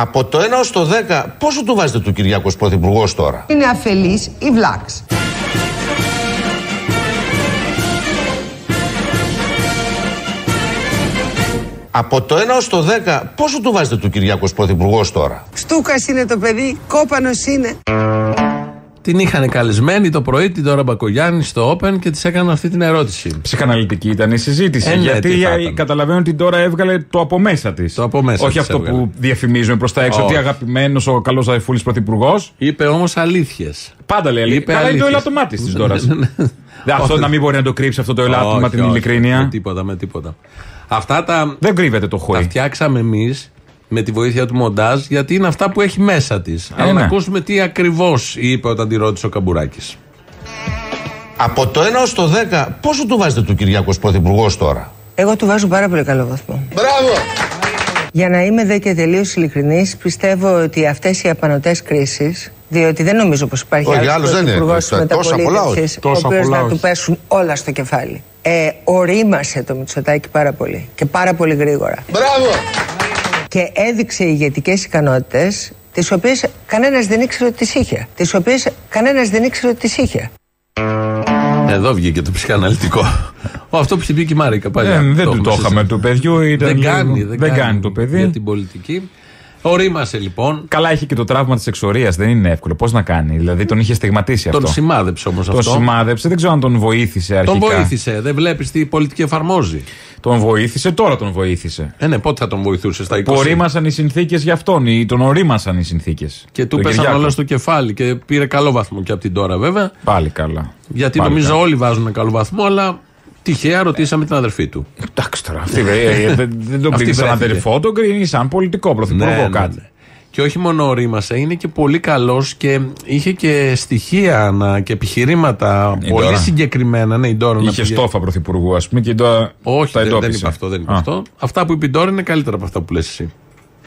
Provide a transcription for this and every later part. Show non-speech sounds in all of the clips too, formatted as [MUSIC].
Από το 1 ως το 10, πόσο του βάζετε του Κυριάκος Πρωθυπουργός τώρα; Είναι αφελής ή βλάξ. Από το 1 ως το 10, πόσο του βάζετε του Κυριάκος Πρωθυπουργός τώρα; Στούκας είναι το παιδί, κόπανος είναι. Την είχαν καλεσμένη το πρωί την τώρα Μπακογιάννη στο Open και της έκαναν αυτή την ερώτηση. Ψυχαναλυτική ήταν η συζήτηση. Ε, ναι, γιατί τι θα ήταν. καταλαβαίνω ότι τώρα έβγαλε το από μέσα της. Το από μέσα Όχι της αυτό έβγαλε. που διαφημίζουμε προς τα έξω. Όχι. Ότι αγαπημένος ο καλός Ζαϊφούλης πρωθυπουργός. Είπε όμως αλήθειες. Πάντα λέει. Είπε Καλά είναι το αλήθειες. ελάττωμά της τώρα. Ναι, ναι, ναι. Αυτό Όχι. να μην μπορεί να το κρύψει αυτό το ελάττωμα Όχι, την όχι, ειλικρίνεια. Με τίποτα, με τίποτα. Αυτά τα, Δεν κρύβεται το τα χωρί. φτιάξαμε εμείς με τη βοήθεια του μοντάζ γιατί είναι αυτά που έχει μέσα της. Αλλά ναι. να ακούσουμε τι ακριβώς είπε όταν τη ρώτησε ο Καμπουράκης. Από το 1 ως το 10, πόσο του βάζετε του Κυριάκος Πρωθυπουργός τώρα; Εγώ του βάζω πάρα πολύ καλό βαθμό. Μπράβο! Για να είμαι δε και τελείως ειλικρινής, πιστεύω ότι αυτές οι απανοτές κρίσεις, διότι δεν νομίζω πως υπάρχει Όχι, άλλος άλλος δεν είναι. πρωθυπουργός της Τόσα πολλά όχι. μεταπολίτευσης, ο Τόσα οποίος πολλά να όχι. του πέσουν όλα στο κεφάλι. Ε, ορίμασε το Μητσοτάκι πάρα πολύ και πάρα πολύ γρήγορα. Μπράβο! Και έδειξε ηγετικές ικανότητες, τις οποίες κανένας δεν ήξερε ότι τις είχε. Τις οποίες κανένας δεν ήξερε ότι τις είχε. Εδώ βγήκε το ψυχαναλυτικό. Ο, αυτό που είχε πει και η Μάρικα παλιά. Δεν, δεν του έχουμε το είχαμε συζητήσει. του παιδιού. Ήταν Δεν λίγο- κάνει, δεν, κάνει το παιδί. Για την πολιτική. Ορίμασε λοιπόν. Καλά, έχει και το τραύμα της εξορίας. Δεν είναι εύκολο. Πώς να κάνει. Δηλαδή τον είχε στιγματίσει αυτό. Τον σημάδεψε όμως Τον αυτό. σημάδεψε. Δεν ξέρω αν τον βοήθησε αρχικά. Τον βοήθησε. Δεν βλέπεις τι πολιτική εφαρμόζει. Τον βοήθησε, τώρα τον βοήθησε. Ε, ναι, πότε θα τον βοηθούσε στα 20. Που ορίμασαν οι συνθήκες για αυτόν ή τον ορίμασαν οι συνθήκες. Και του πέσαν όλα στο κεφάλι και πήρε καλό βαθμό και από την τώρα βέβαια. Πάλι καλά. Γιατί Πάλι νομίζω καλά. όλοι βάζουν καλό βαθμό, αλλά τυχαία ρωτήσαμε την αδερφή του. Εντάξει τώρα. Αυτή, ε, ε, δεν- δεν τον Αυτή κρίνει σαν βρέθηκε. αδερφό, τον κρίνει σαν πολιτικό πρωθυπουργό κάτι. Και όχι μόνο ορίμασε, είναι και πολύ καλός και είχε και στοιχεία να, και επιχειρήματα Η πολύ Ντόρα. συγκεκριμένα. Ναι, η Ντόρα να Είχε πήγε- στόφα πρωθυπουργού, ας πούμε, και τώρα Όχι, τα δεν, δεν εντόπισε. είπε αυτό. Δεν είπε Α. αυτό. Αυτά που είπε η Ντόρα είναι καλύτερα από αυτά που λες εσύ.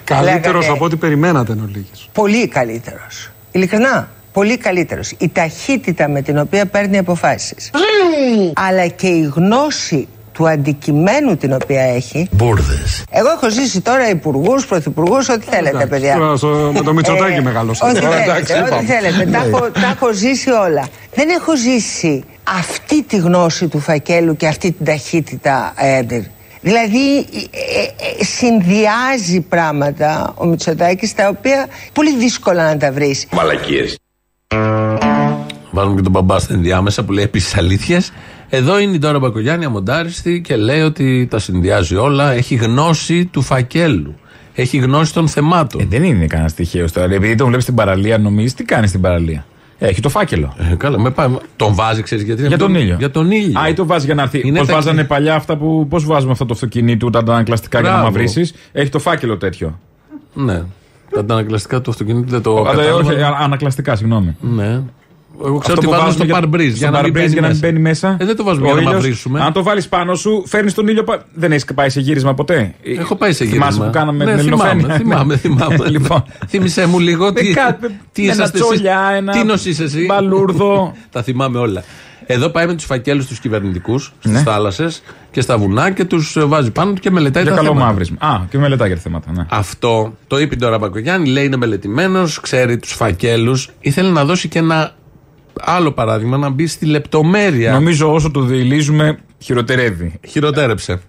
Καλύτερος Λέγατε- από ό,τι περιμένατε εν ολίγης. Πολύ καλύτερος. Ειλικρινά. Πολύ καλύτερος. Η ταχύτητα με την οποία παίρνει αποφάσεις. αλλά και η γνώση του αντικειμένου την οποία έχει. Μπούρδε. Εγώ έχω ζήσει τώρα υπουργούς, πρωθυπουργούς, ό,τι θέλετε, παιδιά. Τώρα στο- με το Μητσοτάκη μεγάλωσε. Ό,τι Τώρα, θέλετε, εντάξει, ό,τι είπαμε. θέλετε. Τα έχω, τα έχω ζήσει όλα. Δεν έχω ζήσει αυτή τη γνώση του φακέλου και αυτή την ταχύτητα. ε, Δηλαδή ε, ε, ε, συνδυάζει πράγματα ο Μητσοτάκης τα οποία πολύ δύσκολα να τα βρεις. Βάζουμε και τον μπαμπά στην ενδιάμεσα που λέει επίσης αλήθειες. Εδώ είναι η Ντόρα Μπακογιάννη αμοντάριστη και λέει ότι τα συνδυάζει όλα. Έχει γνώση του φακέλου. Έχει γνώση των θεμάτων. Ε, δεν είναι κανένα τυχαίο τώρα. Επειδή τον βλέπεις στην παραλία, νομίζεις τι κάνει στην παραλία; Έχει το φάκελο. Ε, καλά, με πάμε. Τον βάζει, ξέρεις γιατί. Για τον ήλιο. Για τον ήλιο. Α, ή το βάζει για να έρθει. Είναι Πώς τα- βάζανε παλιά αυτά που. Πώς βάζουμε αυτό το αυτοκίνητο, τα αντανακλαστικά για να Μπράβο. μαυρίσεις. Έχει το φάκελο τέτοιο. Ναι. Τα αντανακλαστικά του αυτοκινήτου δεν το. Α, δε- κατάλαβα. όχι, α- ανακλαστικά, συγγνώμη. Ναι. Εγώ ξέρω Αυτό ότι που βάζουμε βάζουμε στο για- parbriz στο parbriz για να μην μπαίνει μέσα. Ε, δεν το βάζουμε Ο για να ήλιος, μαυρίσουμε. Αν το βάλεις πάνω σου, φέρνεις τον ήλιο. πα- Δεν έχει πάει σε γύρισμα ποτέ. Έχω πάει σε Θυμάσαι γύρισμα. που κάναμε ναι, την θυμάμαι, Ελληνοφρένεια; θυμάμαι, θυμάμαι. [LAUGHS] λοιπόν. Θύμησέ μου λίγο τι, Ε, κάτι- τι ένα είσαστε τσόλια, εσείς. ένα Τι νοσείς εσύ; μπαλούρδο. [LAUGHS] Τα θυμάμαι όλα. Εδώ πάει με τους φακέλους τους κυβερνητικούς στις Ναι. θάλασσες και στα βουνά και τους βάζει πάνω του και μελετάει Για τα καλό θέματα. μαύρισμα. Α, και μελετά για τα θέματα. Ναι. Αυτό το είπε τώρα Μπακογιάννη, λέει είναι μελετημένος, ξέρει τους φακέλους. Ήθελε να δώσει και ένα άλλο παράδειγμα, να μπει στη λεπτομέρεια. Νομίζω όσο το διηλίζουμε, χειροτερεύει. Χειροτέρεψε.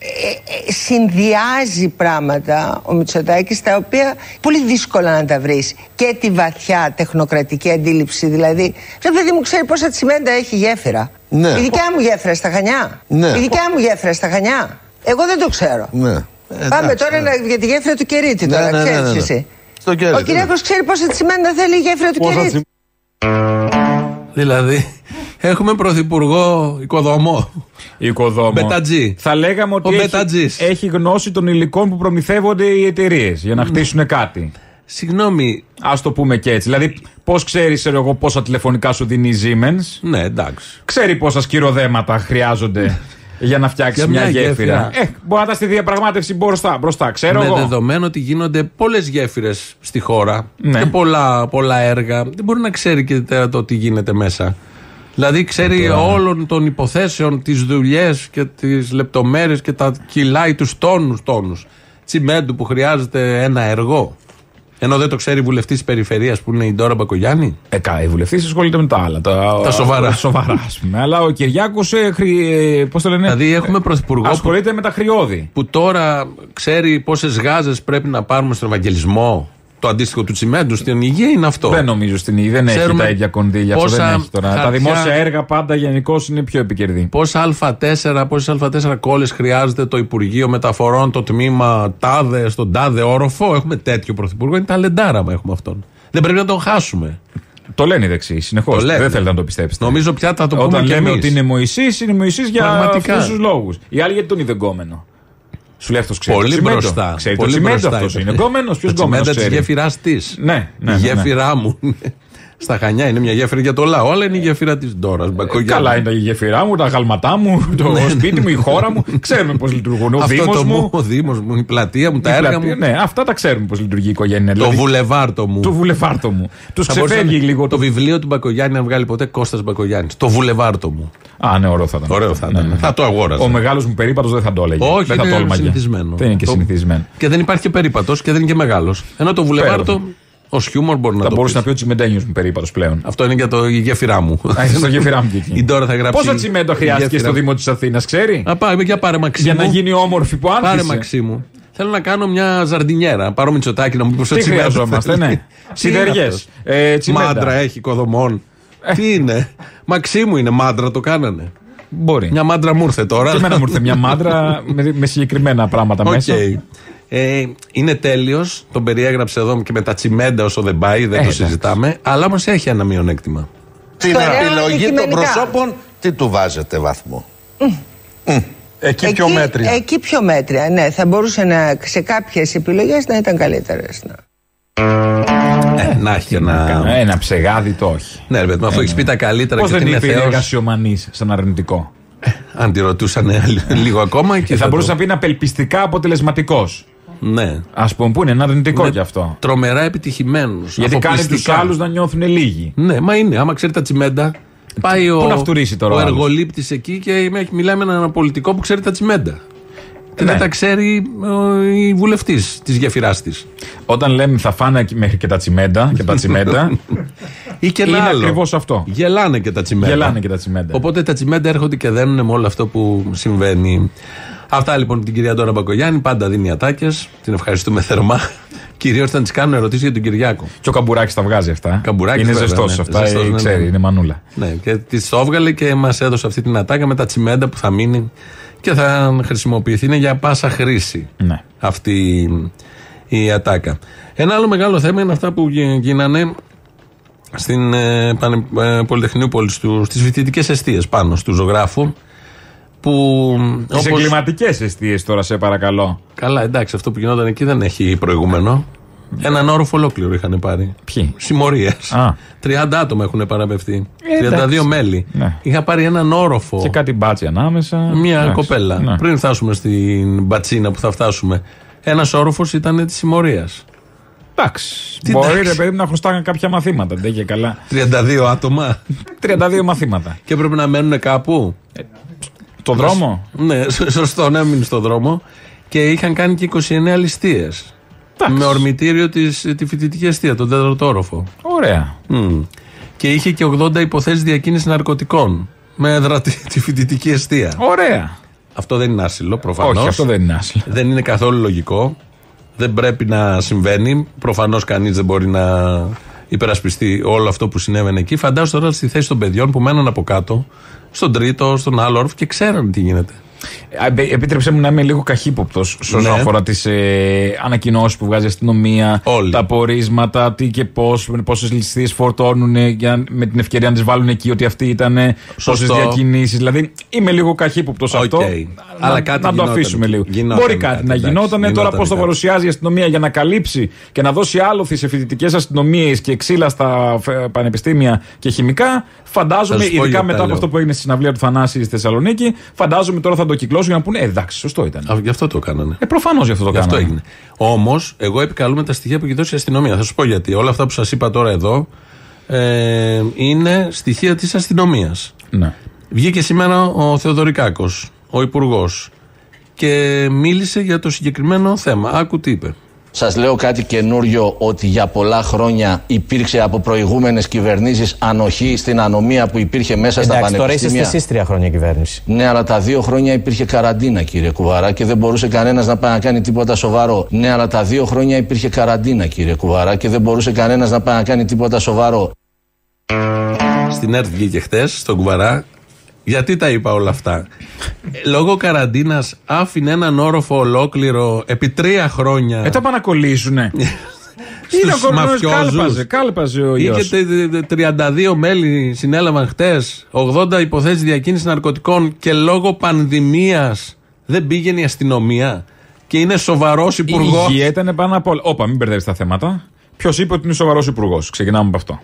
Ε, συνδυάζει πράγματα ο Μητσοτάκης τα οποία πολύ δύσκολα να τα βρεις και τη βαθιά τεχνοκρατική αντίληψη δηλαδή ρε παιδί μου ξέρει πόσα τσιμέντα έχει γέφυρα; Ναι. η δικιά μου γέφυρα στα Χανιά Ναι. η δικιά μου γέφυρα στα Χανιά εγώ δεν το ξέρω Ναι. Πάμε τώρα να- για τη γέφυρα του Κερίτη Ναι, τώρα, ναι, ναι, ξέρεις ναι, ναι. εσύ. Στο Κερίτη, Ο ναι. Κυριάκος ξέρει πόσα τσιμέντα θέλει η γέφυρα του Πόσα Κερίτη. Δηλαδή, [LAUGHS] έχουμε πρωθυπουργό οικοδομό. Οικοδόμο. Μπετατζή. Θα λέγαμε ότι Ο έχει, Μπετατζής. έχει γνώση των υλικών που προμηθεύονται οι εταιρείες για να χτίσουν κάτι. Συγγνώμη, Α το πούμε και έτσι. Δηλαδή, πώς ξέρεις, ξέρω εγώ, πόσα τηλεφωνικά σου δίνει η Siemens; ναι, εντάξει. Ξέρει πόσα σκυροδέματα χρειάζονται [LAUGHS] για να φτιάξει Για μια, μια γέφυρα. γέφυρα. Ε, μπορεί να τα στη διαπραγμάτευση μπροστά. μπροστά ξέρω με εγώ. δεδομένο ότι γίνονται πολλές γέφυρες στη χώρα Ναι. και πολλά, πολλά έργα. Δεν μπορεί να ξέρει και τώρα το τι γίνεται μέσα. Δηλαδή ξέρει όλων των υποθέσεων, τις δουλειές και τις λεπτομέρειες και τα κιλάει τους τόνους τόνους τσιμέντου που χρειάζεται ένα εργό. Ενώ δεν το ξέρει η βουλευτής της περιφερειας που είναι η Ντόρα Μπακογιάννη; Ε, κα- η βουλευτής ασχολείται με τα άλλα. Τα, Τα σοβαρά. τα σοβαρά, ας πούμε. Αλλά ο Κυριάκος, ε, χρη, ε, πώς το λένε, Δηλαδή έχουμε πρωθυπουργό που, ασχολείται με τα χρειώδη. που τώρα ξέρει πόσες γάζες πρέπει να πάρουμε στον Ευαγγελισμό; Το αντίστοιχο του τσιμέντου στην υγεία είναι αυτό. Δεν νομίζω στην ίδια, δεν έχει Ξέρουμε τα ίδια κονδύλια. Αυτό πόσα δεν έχει τώρα. Τα χαρτιά- δημόσια έργα πάντα γενικώ είναι πιο επικερδή. Πόσα Α4, πόσε Α4 κόλλες χρειάζεται το Υπουργείο Μεταφορών, το τμήμα τάδε, στον τάδε όροφο; Έχουμε τέτοιο πρωθυπουργό. Είναι ταλεντάρα μα έχουμε αυτόν. Δεν πρέπει να τον χάσουμε. Το λένε οι δεξιοί συνεχώς. Το λένε. Δεν θέλετε να το πιστέψετε. Νομίζω πια θα το πούμε Όταν και λέμε εμείς. ότι είναι Μωυσής, είναι Μωυσής για Πραγματικά. αυτούς τους λόγους. Οι άλλοι γιατί τον είδε γκόμενο. Σου λέει αυτός ξέρει. Πολύ το τσιμέντο. μπροστά. Ξέρει πολύ το τσιμέντο μπροστά αυτός. ήταν. Είναι γκόμενος. Ποιος Τα γκόμενος. τσιμέντα τη γέφυρά της. Ναι, ναι, Η ναι, ναι. γέφυρά μου. Στα Χανιά είναι μια γέφυρα για το λαό, αλλά είναι η γέφυρα της Ντόρας. Καλά είναι τα γεφυρά μου, τα γαλματά μου, [LAUGHS] το σπίτι μου, η χώρα μου. Ξέρουμε πώς λειτουργούν. Ο Ναι. Αυτό Δήμος το μου. μου, ο Δήμος μου, η πλατεία μου, τα η έργα πλατεία. μου. Ναι, αυτά τα ξέρουμε πώς λειτουργεί η οικογένεια. Το δηλαδή, βουλεβάρτο μου. του βουλεφάρτο μου. Τους Θα μπορούσε ξεφεύγει να- λίγο Το το. βιβλίο του Μπακογιάννη να βγάλει ποτέ Κώστας Μπακογιάννης. Το βουλεβάρτο μου. Α, ναι, ωραίο θα ήταν. Ωραίο θα Ναι, ήταν. ναι. Θα το αγόραζα. Ο μεγάλος μου περίπατος δεν θα το έλεγε. Όχι, δεν θα είναι το όλμαγε. συνηθισμένο. Δεν είναι και Το- συνηθισμένο. Και δεν υπάρχει και περίπατος και δεν είναι και μεγάλος. Ενώ το βουλεβάρτο ως χιούμορ μπορεί να Θα το μπορούσε να πεις. πει ο τσιμεντένιος μου περίπατος πλέον. Αυτό είναι για το η γέφυρά μου. Α, είσαι στο γεφυρά μου και Η εκεί. Ντόρα θα γράψει. Πόσα τσιμέντο η χρειάστηκε γέφυρα. στο Δήμο της Αθήνας, ξέρει; Α, πάμε, για πάρε μαξίμου. Για να γίνει όμορφη που Πάρε άρχισε. μαξίμου. Θέλω να κάνω μια ζαρντινιέρα. Πάρω μυτσοτάκι να μου πει πώς Τι χρειαζόμαστε, ναι. Σιδεριέ. Μάντρα έχει οικοδομών. Ε. Τι είναι; Μαξίμου είναι μάντρα, το κάνανε. Μπορεί. Μια μάντρα μου ήρθε τώρα. Και εμένα μου ήρθε μια μάντρα με, με συγκεκριμένα πράγματα Οκ. μέσα. Ε, είναι τέλειος. Τον περιέγραψε εδώ και με τα τσιμέντα όσο δεν πάει, δεν το εντάξει. συζητάμε. Αλλά όμως έχει ένα μειονέκτημα. Την Στο ωραίο επιλογή των αντικειμενικά. προσώπων, τι του βάζετε βαθμό; Εκεί πιο μέτρια. Εκεί πιο μέτρια, ναι. Θα μπορούσε να, σε κάποιες επιλογές να ήταν καλύτερες. Ναι. Ε, να έχει και ένα. Ένα ψεγάδι το όχι. Ναι, ρε παιδί μου, αφού έχεις πει τα καλύτερα Πώς και δεν ότι είναι είπε η θεός, εργασιομανής σαν αρνητικό; Αν τη ρωτούσαν [LAUGHS] λίγο ακόμα και Θα το- μπορούσε να πει είναι απελπιστικά αποτελεσματικός. Ναι. Α πούμε, που είναι ένα αρνητικό Ναι, κι αυτό. Τρομερά επιτυχημένος. Γιατί κάνεις τους άλλους να νιώθουν λίγοι. Ναι, μα είναι. Άμα ξέρει τα τσιμέντα, πάει ο, να φτουρήσει τώρα ο ο άλλος; εργολήπτης εκεί και με- μιλάει με έναν πολιτικό που ξέρει τα τσιμέντα. Και Ναι. δεν τα ξέρει ο, η βουλευτής της γεφυράς της. Όταν λέμε θα φάνε εκεί μέχρι και τα τσιμέντα και τα τσιμέντα, [LAUGHS] Ή και ένα είναι άλλο. ακριβώς αυτό. Γελάνε και τα τσιμέντα. Γελάνε και τα τσιμέντα. Οπότε τα τσιμέντα έρχονται και δένουν με όλο αυτό που συμβαίνει. Αυτά λοιπόν την κυρία Ντόρα Μπακογιάννη. Πάντα δίνει ατάκες. Την ευχαριστούμε θερμά. [LAUGHS] Κυρίως όταν της κάνουν ερωτήσεις για τον Κυριάκο. Και ο καμπουράκι τα βγάζει αυτά. Καμπουράκης είναι βέβαια, ζεστός ναι. αυτά. Ζεστός, ε, ναι, ξέρει, ναι. είναι μανούλα. Ναι, και της το έβγαλε και μας έδωσε αυτή την ατάκα με τα τσιμέντα που θα μείνει και θα χρησιμοποιηθεί. Είναι για πάσα χρήση Ναι. αυτή η ατάκα. Ένα άλλο μεγάλο θέμα είναι αυτά που γι- γίνανε στην ε, Πανε, ε, Πολυτεχνείου Πόλη στις φοιτητικές αιστείες πάνω του ζωγράφου. Που Τις όπως- εγκληματικές αιστείες τώρα, σε παρακαλώ. Καλά, εντάξει, αυτό που γινόταν εκεί δεν έχει προηγούμενο. Έναν όροφο ολόκληρο είχαν πάρει. Ποιοι; Συμμορίες. Α. 30 άτομα έχουν παραπευθεί. Ε, 32 εντάξει. μέλη. Ναι. Είχα πάρει έναν όροφο. Και κάτι μπάτσι ανάμεσα. Μια Εντάξει, κοπέλα. ναι. Πριν φτάσουμε στην μπατσίνα που θα φτάσουμε. Ένας όροφος ήταν της συμμορίας. Εντάξει. Τι Μπορεί εντάξει. ρε παιδί μου, να χρωστάγαν κάποια μαθήματα. Δεν και καλά. 32 άτομα. 32 μαθήματα. και έπρεπε να μένουν κάπου. Το δρόμο; Ναι, σ- σωστό, να μείνει στο δρόμο. Και είχαν κάνει και 29 ληστείες. Με ορμητήριο της, τη φοιτητική αιστεία, τον τέταρτο όροφο. Ωραία. Μμ. Και είχε και 80 υποθέσεις διακίνησης ναρκωτικών. Με έδρα τη, τη φοιτητική αιστεία. Ωραία. Αυτό δεν είναι άσυλο, προφανώς. Όχι, αυτό δεν είναι άσυλο. Δεν είναι καθόλου λογικό. Δεν πρέπει να συμβαίνει. Προφανώς κανείς δεν μπορεί να υπερασπιστεί όλο αυτό που συνέβαινε εκεί. Φαντάζομαι τώρα στη θέση των παιδιών που μένουν από κάτω, στον τρίτο, στον άλλο όροφο και ξέρουν τι γίνεται. Ε, Επίτρεψε μου να είμαι λίγο καχύποπτος όσον Ναι. αφορά τις ε, ανακοινώσεις που βγάζει η αστυνομία, Όλοι. τα πορίσματα, τι και πώς, πόσες ληστείες φορτώνουν για, με την ευκαιρία να τις βάλουν εκεί ότι αυτή ήταν, πόσες Σωστό. διακινήσεις. Δηλαδή είμαι λίγο καχύποπτος σε Οκ. αυτό. Αλλά να, κάτι να το γινόταν. αφήσουμε λίγο. Γινόταν Μπορεί κάτι, κάτι να εντάξει. γινόταν. Τώρα Γινόταν πώς το κάτι. παρουσιάζει η αστυνομία για να καλύψει και να δώσει άλοθη σε φοιτητικές αστυνομίες και ξύλα στα ε, πανεπιστήμια και χημικά. Φαντάζομαι, Θα σου πω ειδικά γιατί μετά τα από λέω. αυτό που έγινε στη συναυλία του Θανάση στη Θεσσαλονίκη, φαντάζομαι τώρα θα το κυκλώσουν για να πούνε Ε, εντάξει, σωστό ήταν. Α, Γι' αυτό το κάνανε. Ε, προφανώς γι' αυτό το Γι' αυτό κάναμε. έγινε. Όμως, εγώ επικαλούμε τα στοιχεία που έχει δώσει η αστυνομία. Θα σου πω γιατί. Όλα αυτά που σας είπα τώρα εδώ ε, είναι στοιχεία της αστυνομίας. Ναι. Βγήκε σήμερα ο Θεοδωρικάκος, ο Υπουργός, και μίλησε για το συγκεκριμένο θέμα. Άκου τι είπε. Σας λέω κάτι καινούριο ότι για πολλά χρόνια υπήρξε από προηγούμενες κυβερνήσεις ανοχή στην ανομία που υπήρχε μέσα στα Εντάξει, τώρα πανεπιστήμια. είστε εσείς τρία χρόνια κυβέρνηση. Ναι, αλλά τα δύο χρόνια υπήρχε καραντίνα, κύριε Κουβαρά, και δεν μπορούσε κανένας να πάει να κάνει τίποτα σοβαρό. Ναι, αλλά τα δύο χρόνια υπήρχε καραντίνα, κύριε Κουβαρά, και δεν μπορούσε κανένας να πάει να κάνει τίποτα σοβαρό. Στην ΕΡΤ βγήκε χθες, στον Κουβαρά. Γιατί τα είπα όλα αυτά; Ε, Λόγω καραντίνας άφηνε έναν όροφο ολόκληρο επί τρία χρόνια. Ε, τα πάνε να κολλήσουνε. [LAUGHS] στους Είναι ο κορονοϊός μαφιόζους. κάλπαζε, κάλπαζε ο ιός. Είχε τε- τε- 32 μέλη συνέλαβαν χτες, 80 υποθέσεις διακίνησης ναρκωτικών και λόγω πανδημίας δεν πήγαινε η αστυνομία. Και είναι σοβαρός Η υπουργός. υγεία ήταν πάνω απ' όλα. Όπα, μην μπερδεύεις τα θέματα. Ποιος είπε ότι είναι σοβαρός υπουργός; Ξεκινάμε από αυτό.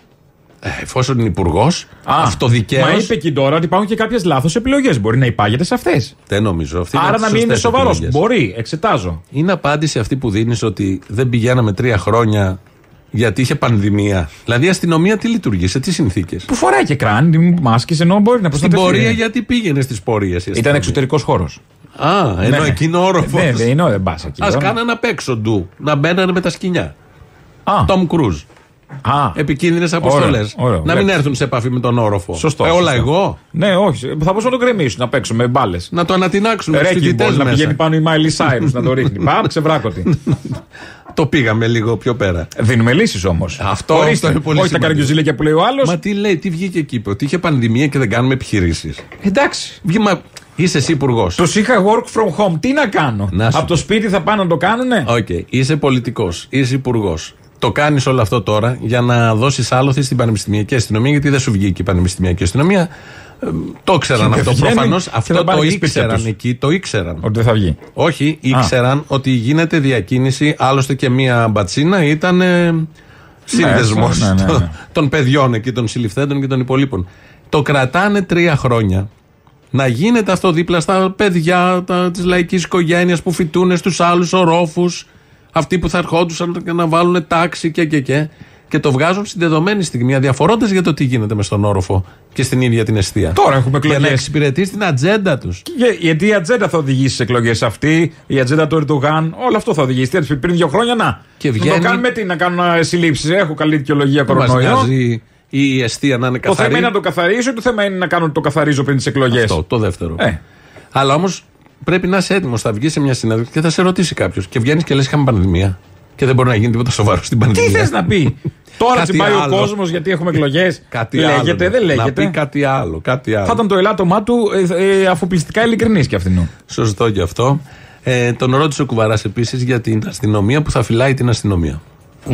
Ε, εφόσον είναι υπουργός, Α, αυτοδικαίω. Μα είπε εκεί τώρα ότι υπάρχουν και κάποιες λάθος επιλογές. Μπορεί να υπάγεται σε αυτές. Δεν νομίζω. Αυτή Άρα από να τις μην είναι σωστές σοβαρός. επιλογές. Μπορεί, εξετάζω. Είναι απάντηση αυτή που δίνεις ότι δεν πηγαίναμε τρία χρόνια γιατί είχε πανδημία. Δηλαδή η αστυνομία τι λειτουργεί, σε τι συνθήκες; Που φοράει και κράνη, μάσκες ενώ μπορεί να Στην προστατευτεί. πορεία γιατί πήγαινε στις πορείες. Ήταν εξωτερικός χώρος. Α, ενώ Ναι. εκείνο όροφος. Ναι, δεν είναι, δεν πας εκεί. Α τώρα. κάνανε απ' έξω ντου. Να μπαίνανε με τα σκοινιά. Α, Τόμ Κρούζ. Α, Επικίνδυνες αποστολές. Ωραίο, ωραίο, Να μην εντάξει. έρθουν σε επαφή με τον όροφο. Σωστό. Ε, όλα σωστό. εγώ. Ναι, όχι. Θα μπορούσαν να το κρεμίσουν απ' έξω με μπάλες. Να το ανατινάξουμε στους Ρέκι φοιτητές μπορεί να μέσα. πηγαίνει πάνω η Μάιλι Σάιρου να το ρίχνει. [LAUGHS] Πάμε, ξεβράκωτη. Το πήγαμε λίγο πιο πέρα. Δίνουμε λύσεις όμως. Αυτό- αυτό είναι πολύ Όχι τα σημαντικό. καραγκιουζίλια που λέει ο άλλος. Μα τι λέει, τι βγήκε εκεί, είπε, ότι είχε πανδημία και δεν κάνουμε επιχειρήσεις. Εντάξει. Μα είσαι εσύ υπουργός. Τους είχα work from home. Τι να κάνω; Να σου Από το σπίτι θα πάνε να το κάνουνε; Οκ, είσαι πολιτικός, είσαι υπουργός. Το κάνεις όλο αυτό τώρα για να δώσεις άλοθη στην πανεπιστημιακή αστυνομία, γιατί δεν σου βγήκε η πανεπιστημιακή αστυνομία. Ε, το ήξεραν Και αυτό βγαίνει προφανώς. και Αυτό θα πάνε το και σπίτια ήξεραν τους. εκεί, το ήξεραν. Ότι δεν θα βγει. Όχι, ήξεραν ότι γίνεται διακίνηση. Άλλωστε και μία μπατσίνα ήταν ε, σύνδεσμος Ναι, ναι, ναι, ναι. των παιδιών εκεί, των συλληφθέντων και των υπολείπων. Το κρατάνε τρία χρόνια. Να γίνεται αυτό δίπλα στα παιδιά της λαϊκής οικογένειας που φοιτούν στους άλλους ορόφους. Αυτοί που θα ερχόντουσαν και να βάλουν τάξη και και και. Και το βγάζουν στην δεδομένη στιγμή, αδιαφορώντας για το τι γίνεται μες στον όροφο και στην ίδια την αιστεία. Τώρα έχουμε Για να εκλογές. εξυπηρετείς την ατζέντα τους. Γιατί η ατζέντα θα οδηγήσει στι εκλογές αυτή, η ατζέντα του Ερντογάν, όλο αυτό θα οδηγήσει. Τι έρθει πριν δύο χρόνια να. Και Να βγαίνει- το κάνουμε τι, να κάνουν συλλήψεις. Έχω καλή δικαιολογία Δεν μας κορονοϊό. νοιάζει η αιστεία να είναι Το καθαρή. θέμα είναι να το καθαρίσω ή το θέμα είναι να κάνω το καθαρίζω πριν τις εκλογές. Αυτό, το δεύτερο. Ε. Αλλά όμως πρέπει να είσαι έτοιμος. Θα βγει σε μια συνέντευξη και θα σε ρωτήσει κάποιος. Και βγαίνεις και λες: Είχαμε πανδημία. Και δεν μπορεί να γίνει τίποτα σοβαρό στην Τι πανδημία. θες να πει; [LAUGHS] Τώρα Κάτι τσιμπάει ο άλλο. κόσμος γιατί έχουμε εκλογές. Κάτι λέγεται, άλλο. δεν Να λέγεται. πει κάτι άλλο. Κάτι άλλο. Θα ήταν το ελάττωμά του ε, ε, αφοπλιστικά ειλικρινής κι αυτήν. Σωστό και αυτό. Ε, τον ρώτησε ο Κουβαράς επίσης για την αστυνομία που θα φυλάει την αστυνομία.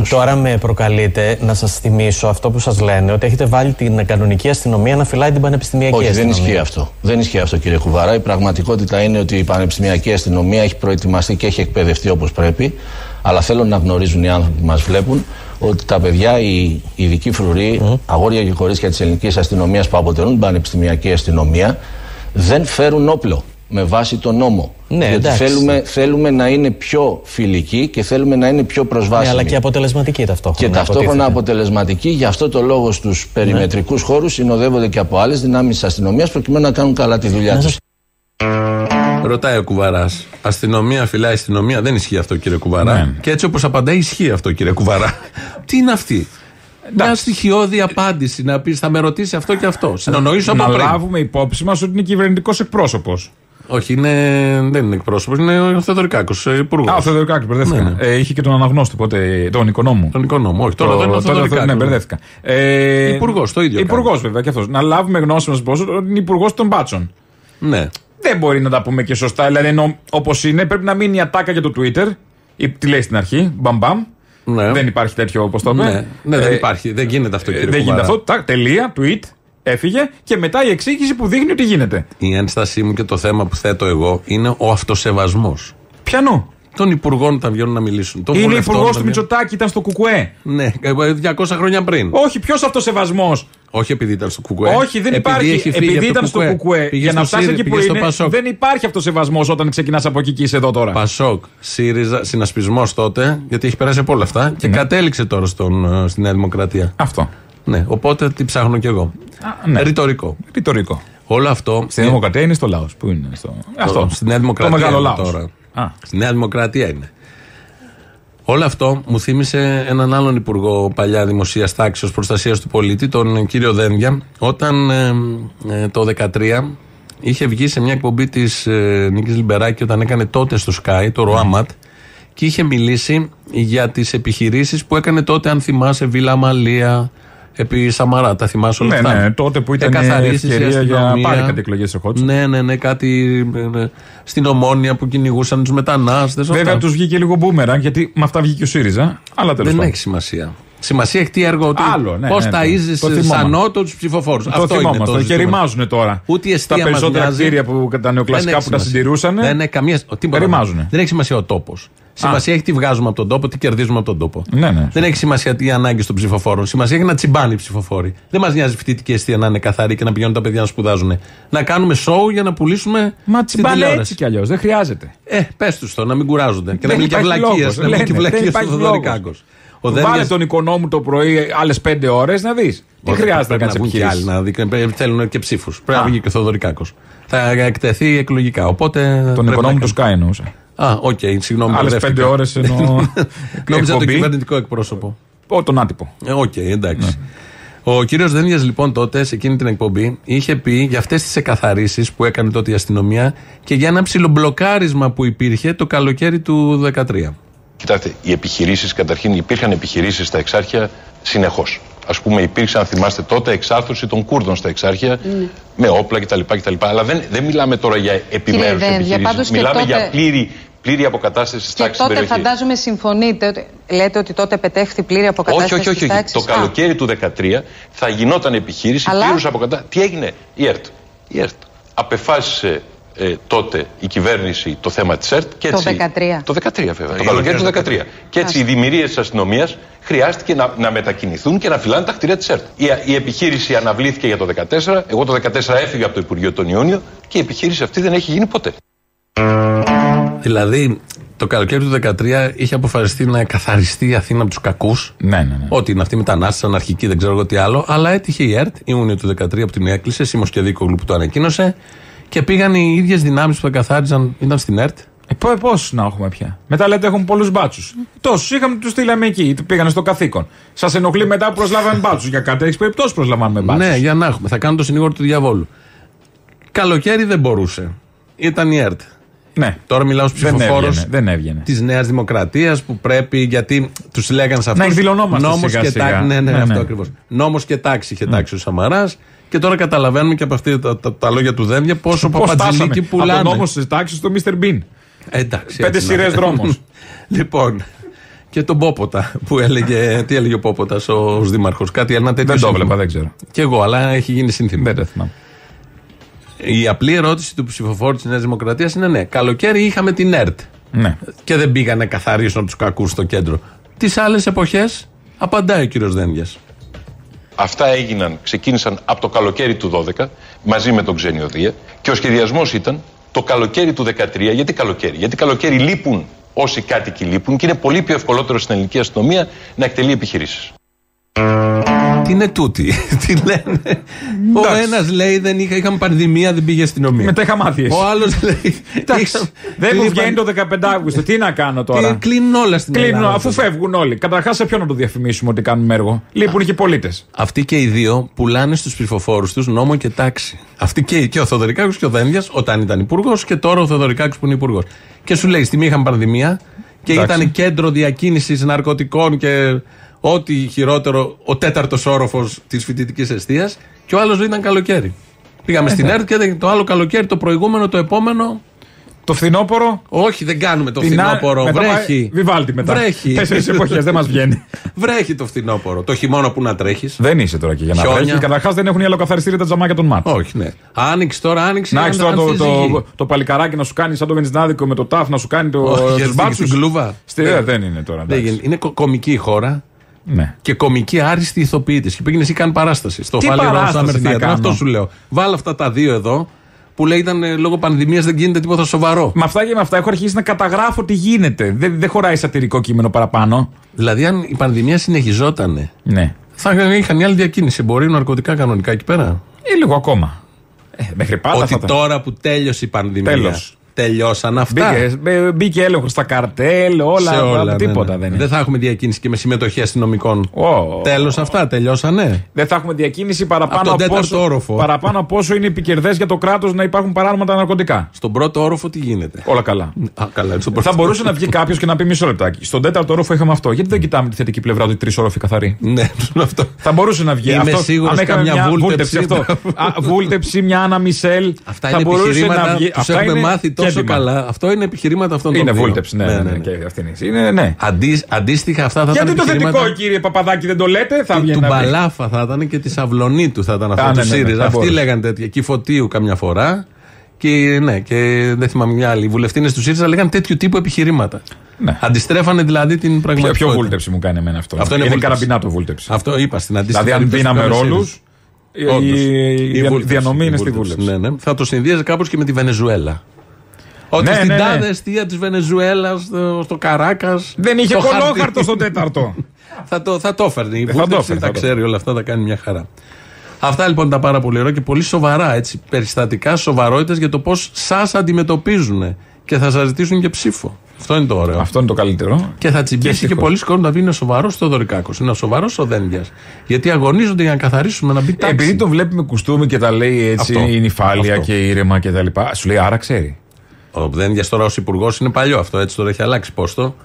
Τώρα με προκαλείτε να σας θυμίσω αυτό που σας λένε, ότι έχετε βάλει την κανονική αστυνομία να φυλάει την πανεπιστημιακή Όχι, δεν αστυνομία. ισχύει αυτό. Δεν ισχύει αυτό, κύριε Κουβαρά. Η πραγματικότητα είναι ότι η πανεπιστημιακή αστυνομία έχει προετοιμαστεί και έχει εκπαιδευτεί όπως πρέπει. Αλλά θέλω να γνωρίζουν οι άνθρωποι που μας βλέπουν ότι τα παιδιά, οι ειδικοί φρουροί, αγόρια και κορίτσια της ελληνικής αστυνομίας που αποτελούν την πανεπιστημιακή αστυνομία, δεν φέρουν όπλο με βάση τον νόμο. Ναι, Γιατί εντάξει. θέλουμε, θέλουμε να είναι πιο φιλικοί και θέλουμε να είναι πιο προσβάσιμοι. Ναι, αλλά και αποτελεσματική ταυτόχρονα. Και ταυτόχρονα υποτίθεται. αποτελεσματικοί. Γι' αυτό το λόγο στους περιμετρικούς χώρους συνοδεύονται και από άλλες δυνάμεις της αστυνομίας προκειμένου να κάνουν καλά τη δουλειά Να τους. σας Ρωτάει ο Κουβαράς. Αστυνομία φυλάει αστυνομία. Δεν ισχύει αυτό, κύριε Κουβαρά. Ναι. Και έτσι όπως απαντάει, ισχύει αυτό, κύριε Κουβαρά. [LAUGHS] Τι είναι αυτή; Μια στοιχειώδη απάντηση να πεις: Θα με ρωτήσει αυτό και αυτό. Συνονοήσω από Να πριν. λάβουμε υπόψη μας ότι είναι κυβερνητικός εκπρόσωπος. Όχι, είναι, δεν είναι εκπρόσωπος, είναι ο Θεοδωρικάκος, υπουργός. Α, ο Θεοδωρικάκη, μπερδεύτηκα. Ναι. Ε, είχε και τον αναγνώστη πότε, τον οικονόμου. Τον οικονόμο. Όχι, τώρα δεν είναι ο τότε- Θεοδωρικάκος. Ναι, μπερδεύτηκα. Ε, Υπουργός, το ίδιο Υπουργός, κάνει. βέβαια και αυτός. Να λάβουμε γνώση μα πω ότι είναι υπουργός των μπάτσων. Ναι. Δεν μπορεί να τα πούμε και σωστά. Δηλαδή, όπως είναι, πρέπει να μείνει η ατάκα για το Twitter. Ή, τι λέει στην αρχή, μπαμπαμ. Ναι. Δεν υπάρχει τέτοιο, όπως το είπε. Ναι, ναι, δεν Ε, υπάρχει. Δεν γίνεται αυτό, ε, κύριε Δεν γίνεται Κουβαρά. αυτό. Τάκ, τελεία, tweet, έφυγε και μετά η εξήγηση που δείχνει ότι γίνεται. Η ένστασή μου και το θέμα που θέτω εγώ είναι ο αυτοσεβασμός. Πιανού. Των υπουργών όταν βγαίνουν να μιλήσουν. Των Είναι βουλευτών υπουργός να του βγαίνουν- Μητσοτάκη, ήταν στο Κουκουέ. Ναι, 200 χρόνια πριν. Όχι, ποιος αυτοσεβασμός; Όχι επειδή ήταν στο Κουκουέ. Όχι, δεν Επειδή υπάρχει. έχει φύγει Επειδή από το ήταν στο Κουκουέ. Πήγε Για να στο φτάσει ΣΥΡΙΖΑ, εκεί που πήγε στο είναι, Πασόκ. δεν υπάρχει αυτοσεβασμός όταν ξεκινάς από εκεί και είσαι εδώ τώρα. Πασόκ, ΣΥΡΙΖΑ, συνασπισμός τότε, γιατί έχει περάσει από όλα αυτά και Ναι. κατέληξε τώρα στον, ε, στη Νέα Δημοκρατία. Αυτό. Ναι, οπότε τι ψάχνω κι εγώ. Α, ναι. Ρητορικό. Ρητορικό. Όλο αυτό. Στην Δημοκρατία είναι στο λαός. Πού είναι στο. Αυτό. Στη Νέα Δημοκρατία Το μεγάλο είναι λαός. τώρα. Α. Στη Νέα Δημοκρατία είναι. Όλο αυτό μου θύμισε έναν άλλον υπουργό παλιά δημοσίας τάξης προστασίας του πολίτη, τον κύριο Δένδια, όταν ε, ε, το 2013 είχε βγει σε μια εκπομπή της ε, Νίκης Λιμπεράκη όταν έκανε τότε στο Sky, το ΡΟΑΜΑΤ, και είχε μιλήσει για τις επιχειρήσεις που έκανε τότε, αν θυμάσαι, Βίλα Μαλία, επί Σαμαρά. Τα θυμάσαι όλα Ναι, αυτά; ναι, τότε που ήταν Εκαθαρίσεις, η ευκαιρία η για αστυνομία. πάλι κάτι εκλογές ερχόντουσαν. Ναι, ναι, ναι, κάτι ε, ε, στην Ομόνια που κυνηγούσαν τους μετανάστες. Βέβαια τους βγήκε λίγο μπούμεραν γιατί με αυτά βγήκε ο ΣΥΡΙΖΑ. Αλλά τέλος Δεν πάντων. έχει σημασία. Σημασία έχει τι έργο του. Άλλο, ναι, Πώς ναι, ταΐζεις ναι. Το θυμόμαστε. σαν νότο τους ψηφοφόρους. Το Αυτό είναι θυμόμαστε. το Και ζήτημα. ρημάζουν τώρα. Ούτε η Τα αιστεία μας περισσότερα νοιάζει. κτίρια που τα Δεν νεοκλασικά έχει που τα σημασία. συντηρούσαν. Δεν έχει καμία. Τίποτα. Ρημάζουνε. Δεν έχει σημασία ο τόπος. Σημασία έχει τι βγάζουμε από τον τόπο, τι κερδίζουμε από τον τόπο. Ναι, ναι. Δεν έχει σημασία τι ανάγκη των ψηφοφόρων. Σημασία έχει να τσιμπάνε οι ψηφοφόροι. Δεν μας νοιάζει η φοιτητική αιστεία να είναι καθαρή και να πηγαίνουν τα παιδιά να σπουδάζουν. Να κάνουμε σοου για να πουλήσουμε. Μα στην τσιμπάνε τηλεόραση. έτσι κι αλλιώς. Δεν χρειάζεται. Ε, πες τους το, να μην κουράζονται. Και να Δεν μην και υπάρχει βλακείες. λόγος. Να μην και Λένε, βλακείες δεν στο υπάρχει Θοδωρικάκος. λόγος. Ο Βάλε Δένδιας- τον οικονόμου το πρωί άλλες πέντε ώρες να δεις. Τι Όχι, χρειάζεται να πρέπει κάνει βγουν και άλλοι επιχειρήσει. να δει. Πρέπει- Θέλουν και ψήφους. Πρέπει Α. να βγει και ο Θοδωρικάκος. Θα εκτεθεί εκλογικά. Οπότε. Τον πρέπει οικονόμου να του κάνει. Sky εννοούσα. Α, οκ, συγγνώμη. Άλλες μπερδεύτηκα. πέντε ώρες εννοώ. [LAUGHS] Νόμιζα το εκπομπή. κυβερνητικό εκπρόσωπο. Ω, τον άτυπο. Ε, Οκ, εντάξει. Ναι. Ο κύριος Δένδια λοιπόν τότε σε εκείνη την εκπομπή είχε πει για αυτές τις εκαθαρίσεις που έκανε τότε η αστυνομία και για ένα ψιλομπλοκάρισμα που υπήρχε το καλοκαίρι του 2013. Κοιτάξτε, οι επιχειρήσεις, καταρχήν υπήρχαν επιχειρήσεις στα εξάρχεια συνεχώς. Α πούμε, υπήρξε, αν θυμάστε τότε, εξάρθρωση των Κούρδων στα εξάρχεια με όπλα κτλ. κτλ. Αλλά δεν, δεν μιλάμε τώρα για επιμέρους Δένδια, επιχειρήσεις. πάντως και Μιλάμε τότε- για πλήρη, πλήρη αποκατάσταση τη Και τάξη στην τότε περιοχή. φαντάζομαι συμφωνείτε, ότι, λέτε ότι τότε πετέχθη πλήρη αποκατάσταση Όχι, όχι, όχι. της όχι. τάξης. Το Α, καλοκαίρι του 2013 θα γινόταν επιχείρηση Αλλά- πλήρους αποκατάστασης. Τι έγινε, η ΕΡΤ. Η ΕΡΤ απεφάσισε ε, τότε η κυβέρνηση το θέμα της ΕΡΤ. Και Το έτσι, 13. Το 13 βέβαια. Το καλοκαίρι του 2013. Και έτσι οι δημιουργίες της αστυνομίας χρειάστηκε να, να μετακινηθούν και να φυλάνε τα κτίρια της ΕΡΤ. Η, η επιχείρηση αναβλήθηκε για το 2014. Εγώ το 2014 έφυγα από το Υπουργείο τον Ιούνιο και η επιχείρηση αυτή δεν έχει γίνει ποτέ. Δηλαδή, το καλοκαίρι του 2013 είχε αποφασιστεί να καθαριστεί η Αθήνα από τους κακούς. Ναι, ναι, ναι. Ό,τι είναι αυτοί μετανάστες, αναρχικοί, δεν ξέρω εγώ τι άλλο. Αλλά έτυχε η ΕΡΤ, Ιούνιο του 2013 που την έκλεισε, Σίμως και Δίκογλου που το ανακοίνωσε. Και πήγαν οι ίδιες δυνάμεις που τα καθάριζαν, ήταν στην ΕΡΤ. Ε, Πώ να έχουμε πια; Μετά λέτε έχουμε πολλούς μπάτσους. Τόσους είχαμε, τους στείλαμε εκεί. Πήγανε στο καθήκον. Σας ενοχλεί μετά που προσλάβαμε μπάτσους. Για κάτι έχεις περιπτώσει προσλαμβάνουμε μπάτσους. Ναι, για να έχουμε. Θα κάνω το συνήγορο του διαβόλου. Καλοκαίρι δεν μπορούσε. Ήταν η ΕΡΤ. Ναι. Τώρα μιλάω στους Δεν ψηφοφόρους έβγαινε. Δεν έβγαινε. της Νέας Δημοκρατίας που πρέπει, γιατί τους λέγανε σε αυτούς. Να εκδηλωνόμαστε Νόμος σιγά και σιγά. τάξη. Ναι, ναι, Ναι, αυτό ναι. ακριβώς. Νόμος και τάξη είχε τάξει ο Σαμαράς. Και τώρα καταλαβαίνουμε και από αυτή τα, τα, τα λόγια του Δένδια πόσο Πώς φτάσαμε παπατζηλίκι από πουλάνε. τον νόμος της τάξης στο Mr. Bean. Ε, εντάξει, Πέντε έτσι να- σειρές δρόμος. [LAUGHS] λοιπόν, και τον Πόποτα που έλεγε. Τι έλεγε ο Πόποτα ως δήμαρχος, κάτι ένα τέτοιο. Δεν το σύνθημα. έβλεπα, δεν ξέρω. Κι εγώ, αλλά έχει γίνει σύνθημα. Δεν το θυμάμαι. Η απλή ερώτηση του ψηφοφόρου της Νέας Δημοκρατίας είναι ναι. Καλοκαίρι είχαμε την ΕΡΤ Ναι. και δεν πήγαν να καθαρίσουν τους κακούς στο κέντρο. Τις άλλες εποχές, απαντάει ο κύριος Δένδια. Αυτά έγιναν, ξεκίνησαν από το καλοκαίρι του 12 μαζί με τον Ξενιωδία και ο σχεδιασμός ήταν το καλοκαίρι του 13. Γιατί καλοκαίρι, Γιατί καλοκαίρι λείπουν όσοι κάτοικοι λείπουν και είναι πολύ πιο ευκολότερο στην ελληνική αστυνομία να εκτελεί επιχειρήσεις. Τι είναι τούτη, [LAUGHS] τι λένε; Ο Εντάξει. ένας λέει δεν είχα, είχαμε πανδημία, δεν πήγε αστυνομία. Μετά είχα μάθει. Ο άλλος λέει. Εντάξει, είχα- Δεν μου κλείνει βγαίνει το παν- 15 Αύγουστο. Τι να κάνω τώρα; Τι- Κλείνουν όλα στην Κλείνουν, Ελλάδα. αφού φεύγουν όλοι. Καταρχάς, σε ποιον να το διαφημίσουμε ότι κάνουμε έργο; Λείπουν και οι πολίτες. Αυτοί και οι δύο πουλάνε στους ψηφοφόρους τους νόμο και τάξη. Αυτοί και, και ο Θοδωρικάκος και ο Δένδιας, όταν ήταν υπουργός, και τώρα ο Θοδωρικάκος που είναι υπουργός. Και σου λέει: Στη μία είχαμε πανδημία και Εντάξει. ήταν κέντρο διακίνησης ναρκωτικών και ό,τι χειρότερο, ο τέταρτος όροφος της φοιτητικής αιστείας. Και ο άλλος ήταν καλοκαίρι. Πήγαμε στην ΕΡΤ και το άλλο καλοκαίρι, το προηγούμενο, το επόμενο. Το φθινόπωρο; Όχι, δεν κάνουμε το την α- φθινόπωρο. μετά Βρέχει. πάει- Βιβάλτη μετά. Βρέχει. Τέσσερις εποχές δεν μας βγαίνει. [LAUGHS] Βρέχει το φθινόπωρο. Το χειμώνα που να τρέχεις. δεν είσαι τώρα και για να Χιόνια. βρέχει. Καταρχάς, δεν έχουν οι αλλοκαθαριστήρια τα τζαμάκια των μάτων. Όχι, ναι. Άνοιξε τώρα, άνοιξε. Να έχεις αν- τώρα το, αν το, θες το, παλικαράκι να σου κάνει σαν το βενζινάδικο με το τάφ να σου κάνει το, Όχι, τους γιατί μπάτσους. στην κλούβα. Στη, Δεν- ε, δεν είναι τώρα. Δεν εντάξει. γίνει. Είναι κο- κομική η χώρα Ναι. και κομική άριστη ηθοποιή τη. Και πήγαινες εσύ κάνει παράσταση. Στο Τι Φάλι παράσταση Summer να Theater. κάνω; Αυτό σου λέω. Βάλε αυτά τα δύο εδώ που λέει ήταν ε, λόγω πανδημίας δεν γίνεται τίποτα σοβαρό. Με αυτά και με αυτά έχω αρχίσει να καταγράφω τι γίνεται. Δεν, δεν χωράει σατυρικό κείμενο παραπάνω. Δηλαδή, αν η πανδημία συνεχιζόταν, Ναι. θα είχαν η άλλη διακίνηση εμπορίου ναρκωτικά κανονικά εκεί πέρα; Ή λίγο ακόμα. Ε, μέχρι πάντα Ότι θα τα- τώρα που τέλειωσε η πανδημία. Τέλος. Τελειώσαν αυτά. Μπήκε, μπ- μπήκε έλεγχο στα καρτέλ, όλα. Σε όλα, τίποτα ναι, ναι. δεν είναι. Δεν θα έχουμε διακίνηση και με συμμετοχή αστυνομικών. Ω. Τέλος αυτά, τελειώσανε. Δεν θα έχουμε διακίνηση παραπάνω Από τον από, τέταρτο όσο, όροφο. παραπάνω από όσο είναι επικερδές για το κράτος να υπάρχουν παράνομα τα ναρκωτικά. Στον πρώτο όροφο τι γίνεται; Όλα καλά. Α, καλά, είναι στον πρώτο Θα μπορούσε να βγει κάποιος και να πει μισό λεπτάκι. Στον τέταρτο όροφο είχαμε αυτό. Γιατί δεν κοιτάμε τη θετική πλευρά ότι τρεις όροφοι καθαροί; Ναι, αυτό. Θα μπορούσε να βγει Είμαι αυτός. σίγουρος αν έκαμε καμιά μια βούλτεψη. αυτό. [LAUGHS] Α, βούλτεψη, μια Άννα Μισελ. Αυτά θα είναι μπορούσε επιχειρήματα να βγει. που τους Αυτά έχουμε είναι μάθει τόσο κέντημα. καλά. Αυτό είναι επιχειρήματα αυτών των Είναι δύο. βούλτεψη, ναι, ναι, ναι, και αυτή είναι. είναι. Ναι. Αντί, αντίστοιχα αυτά θα Γιατί ήταν το επιχειρήματα θετικό, κύριε Παπαδάκη, δεν το λέτε, θα βγει του να βγει. Μπαλάφα θα ήταν και της Αυλονίτου θα ήταν αυτός Α, του ναι, ναι, ναι, ΣΥΡΙΖΑ. θα Αυτοί μπορούσε. λέγανε τέτοια. Και η Φωτίου καμιά φορά. Και, ναι, και δεν θυμάμαι μια άλλη. Οι βουλευτίνες του ΣΥΡΙΖΑ λέγανε τέτοιου τύπου επιχειρήματα. Ναι. Αντιστρέφανε δηλαδή την Ποιο, πραγματικότητα. ποιο βούλτεψη μου κάνει εμένα αυτό. Αυτό είναι είναι βούλτεψη. καραμπινάτο βούλτεψη. Αυτό είπα στην αντίστοιχη. Δηλαδή, αν περίπτωση δίναμε του Καμεσίδη. ρόλους, η, Όντως. η, Η δια- βούλτεψη, διανομή η είναι στη βούλτεψη. βούλτεψη. Ναι, ναι. Θα το συνδύαζε κάπως και με τη Βενεζουέλα. Ότι Ναι, στην ναι, ναι. τάδε αιστεία της Βενεζουέλας, στο, στο Καράκας. Δεν είχε κολόχαρτο στο τέταρτο. [LAUGHS] θα, το, θα το έφερνε. Η Ε, θα το βούλτεψη έφερνε, τα θα το ξέρει όλα αυτά, τα κάνει μια χαρά. Αυτά λοιπόν τα πάρα πολύ ωραία και πολύ σοβαρά έτσι, περιστατικά σοβαρότητες για το πώς σας αντιμετωπίζουν και θα σας ζητήσουν και ψήφο. Αυτό είναι το ωραίο. Αυτό είναι το καλύτερο. Και θα τσιμπήσει και, ευτυχώς. πολλοί κόσμοι να πει είναι σοβαρός στο Δωρικάκος. Είναι σοβαρός ο Δένδιας. Γιατί αγωνίζονται για να καθαρίσουμε, να μπει τάξη. Επειδή τον βλέπει με κουστούμι και τα λέει έτσι, Αυτό. είναι νυφάλια Αυτό. και ήρεμα και τα λοιπά. Σου λέει άρα ξέρει. Ο Δένδια τώρα ως υπουργός είναι παλιό αυτό, έτσι τώρα έχει αλλάξει πόστο.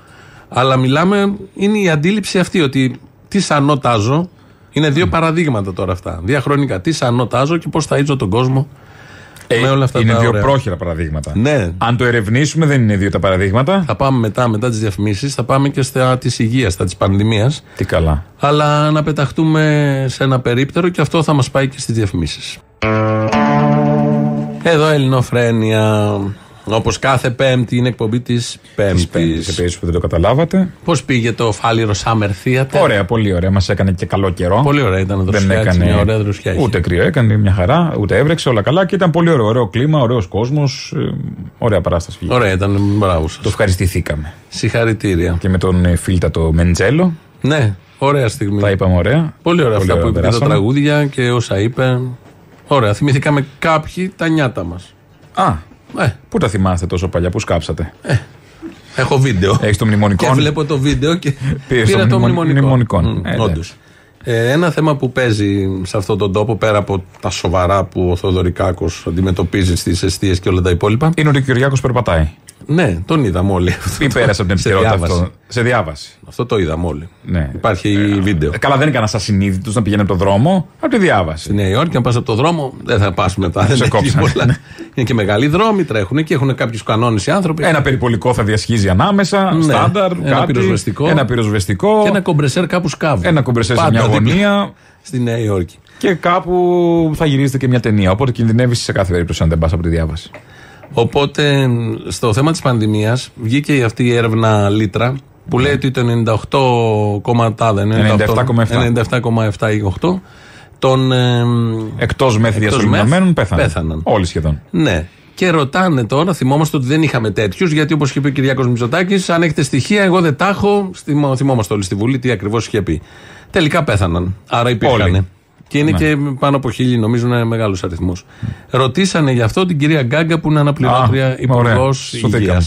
Αλλά μιλάμε, είναι η αντίληψη αυτή ότι τι σανόταζω. Είναι δύο παραδείγματα τώρα αυτά. Διαχρονικά. Τι σανόταζω και πώς θα ίζω τον κόσμο με όλα αυτά Ε, είναι τα δύο ωραία. πρόχειρα παραδείγματα. Ναι. Αν το ερευνήσουμε, δεν είναι δύο τα παραδείγματα. Θα πάμε μετά, μετά τις διαφημίσεις, θα πάμε και στα της υγείας, στα της πανδημίας. Τι καλά. Αλλά να πεταχτούμε σε ένα περίπτερο και αυτό θα μας πάει και στις διαφημίσεις. Εδώ Ελληνοφρένια. Όπως κάθε Πέμπτη είναι εκπομπή της Πέμπτης. Πέμπτης, επίσης που δεν το καταλάβατε. Πώς πήγε το Φάληρο Summer Theater; Ωραία, πολύ ωραία. Μας έκανε και καλό καιρό. Πολύ ωραία ήταν Δεν δροσιάς. έτσι, έκανε Μια ωραία δροσιά είχε. ούτε κρύο, έκανε μια χαρά, ούτε έβρεξε, όλα καλά και ήταν πολύ ωραίο. Ωραίο κλίμα, ωραίος κόσμος. ωραία παράσταση. βγήκε. Ωραία ήταν, μπράβο σας. Το ευχαριστηθήκαμε. Συγχαρητήρια. Και με τον ε, φίλτατο Μεντζέλο. Ναι, ωραία στιγμή. Τα είπαμε ωραία. Πολύ ωραία αυτά που είπε και τα περάσαμε. τραγούδια και όσα είπε. Ωραία, θυμηθήκαμε κάποιοι τα νιάτα μας. Α, Ε, πού τα θυμάστε τόσο παλιά, πού σκάψατε; έχω βίντεο. Έχεις το μνημονικό. Και βλέπω το βίντεο και [LAUGHS] Πήρες πήρα το το μνημο- μνημονικό. μνημονικό. Μμ, Ε, όντως. Ε, ένα θέμα που παίζει σε αυτόν τον τόπο, πέρα από τα σοβαρά που ο Θοδωρικάκος αντιμετωπίζει στις αιστείες και όλα τα υπόλοιπα. Είναι ότι ο Κυριάκος περπατάει. Ναι, τον είδαμε όλοι. Ή πέρασε από την Σε επικαιρότητα διάβαση. αυτό. Σε διάβαση. Αυτό το είδαμε όλοι. Ναι. Υπάρχει βίντεο. Ε, Καλά, δεν έκανα σαν συνείδητος να πηγαίνει από τον δρόμο, από τη διάβαση. Στη Νέα Υόρκη, αν πας από το δρόμο, δεν θα πας μετά. Δεν Σε έχει κόψανε. πολλά. Είναι και μεγάλοι δρόμοι, τρέχουν και έχουν κάποιους κανόνες οι άνθρωποι. Ένα περιπολικό θα διασχίζει ανάμεσα, Ναι. στάνταρ, Ένα κάτι, πυροσβεστικό. ένα πυροσβεστικό, Και ένα κομπρεσέρ κάπου σκάβει. ένα κομπρεσέρ σε Πάντα μια δίπλα γωνία Στη Νέα Υόρκη. και κάπου θα γυρίζεται και μια ταινία. Οπότε κινδυνεύεις σε κάθε περίπτωση αν δεν πας από τη διάβαση. Οπότε στο θέμα της πανδημίας βγήκε αυτή η έρευνα Λίτρα που λέει ότι το 98 κομματάδα, 97,7. 97,7 ή 8 των. ε, Εκτός μεθ Εκτός διασωληνωμένων μεθ, πέθαναν. πέθαναν. Όλοι σχεδόν. Ναι. Και ρωτάνε τώρα, θυμόμαστε ότι δεν είχαμε τέτοιους, γιατί όπως είχε πει ο Κυριάκος Μητσοτάκης, αν έχετε στοιχεία, εγώ δεν τα έχω. Θυμό- Θυμόμαστε όλοι στη Βουλή τι ακριβώς είχε πει. Τελικά πέθαναν. Άρα υπήρχαν. Όλοι. Και είναι Ναι. και πάνω από χίλιοι, νομίζω, είναι μεγάλος αριθμός. Ρωτήσανε γι' αυτό την κυρία Γκάγκα, που είναι αναπληρώτρια Α, υπουργός ωραία. υγείας. Σωθήκαμε.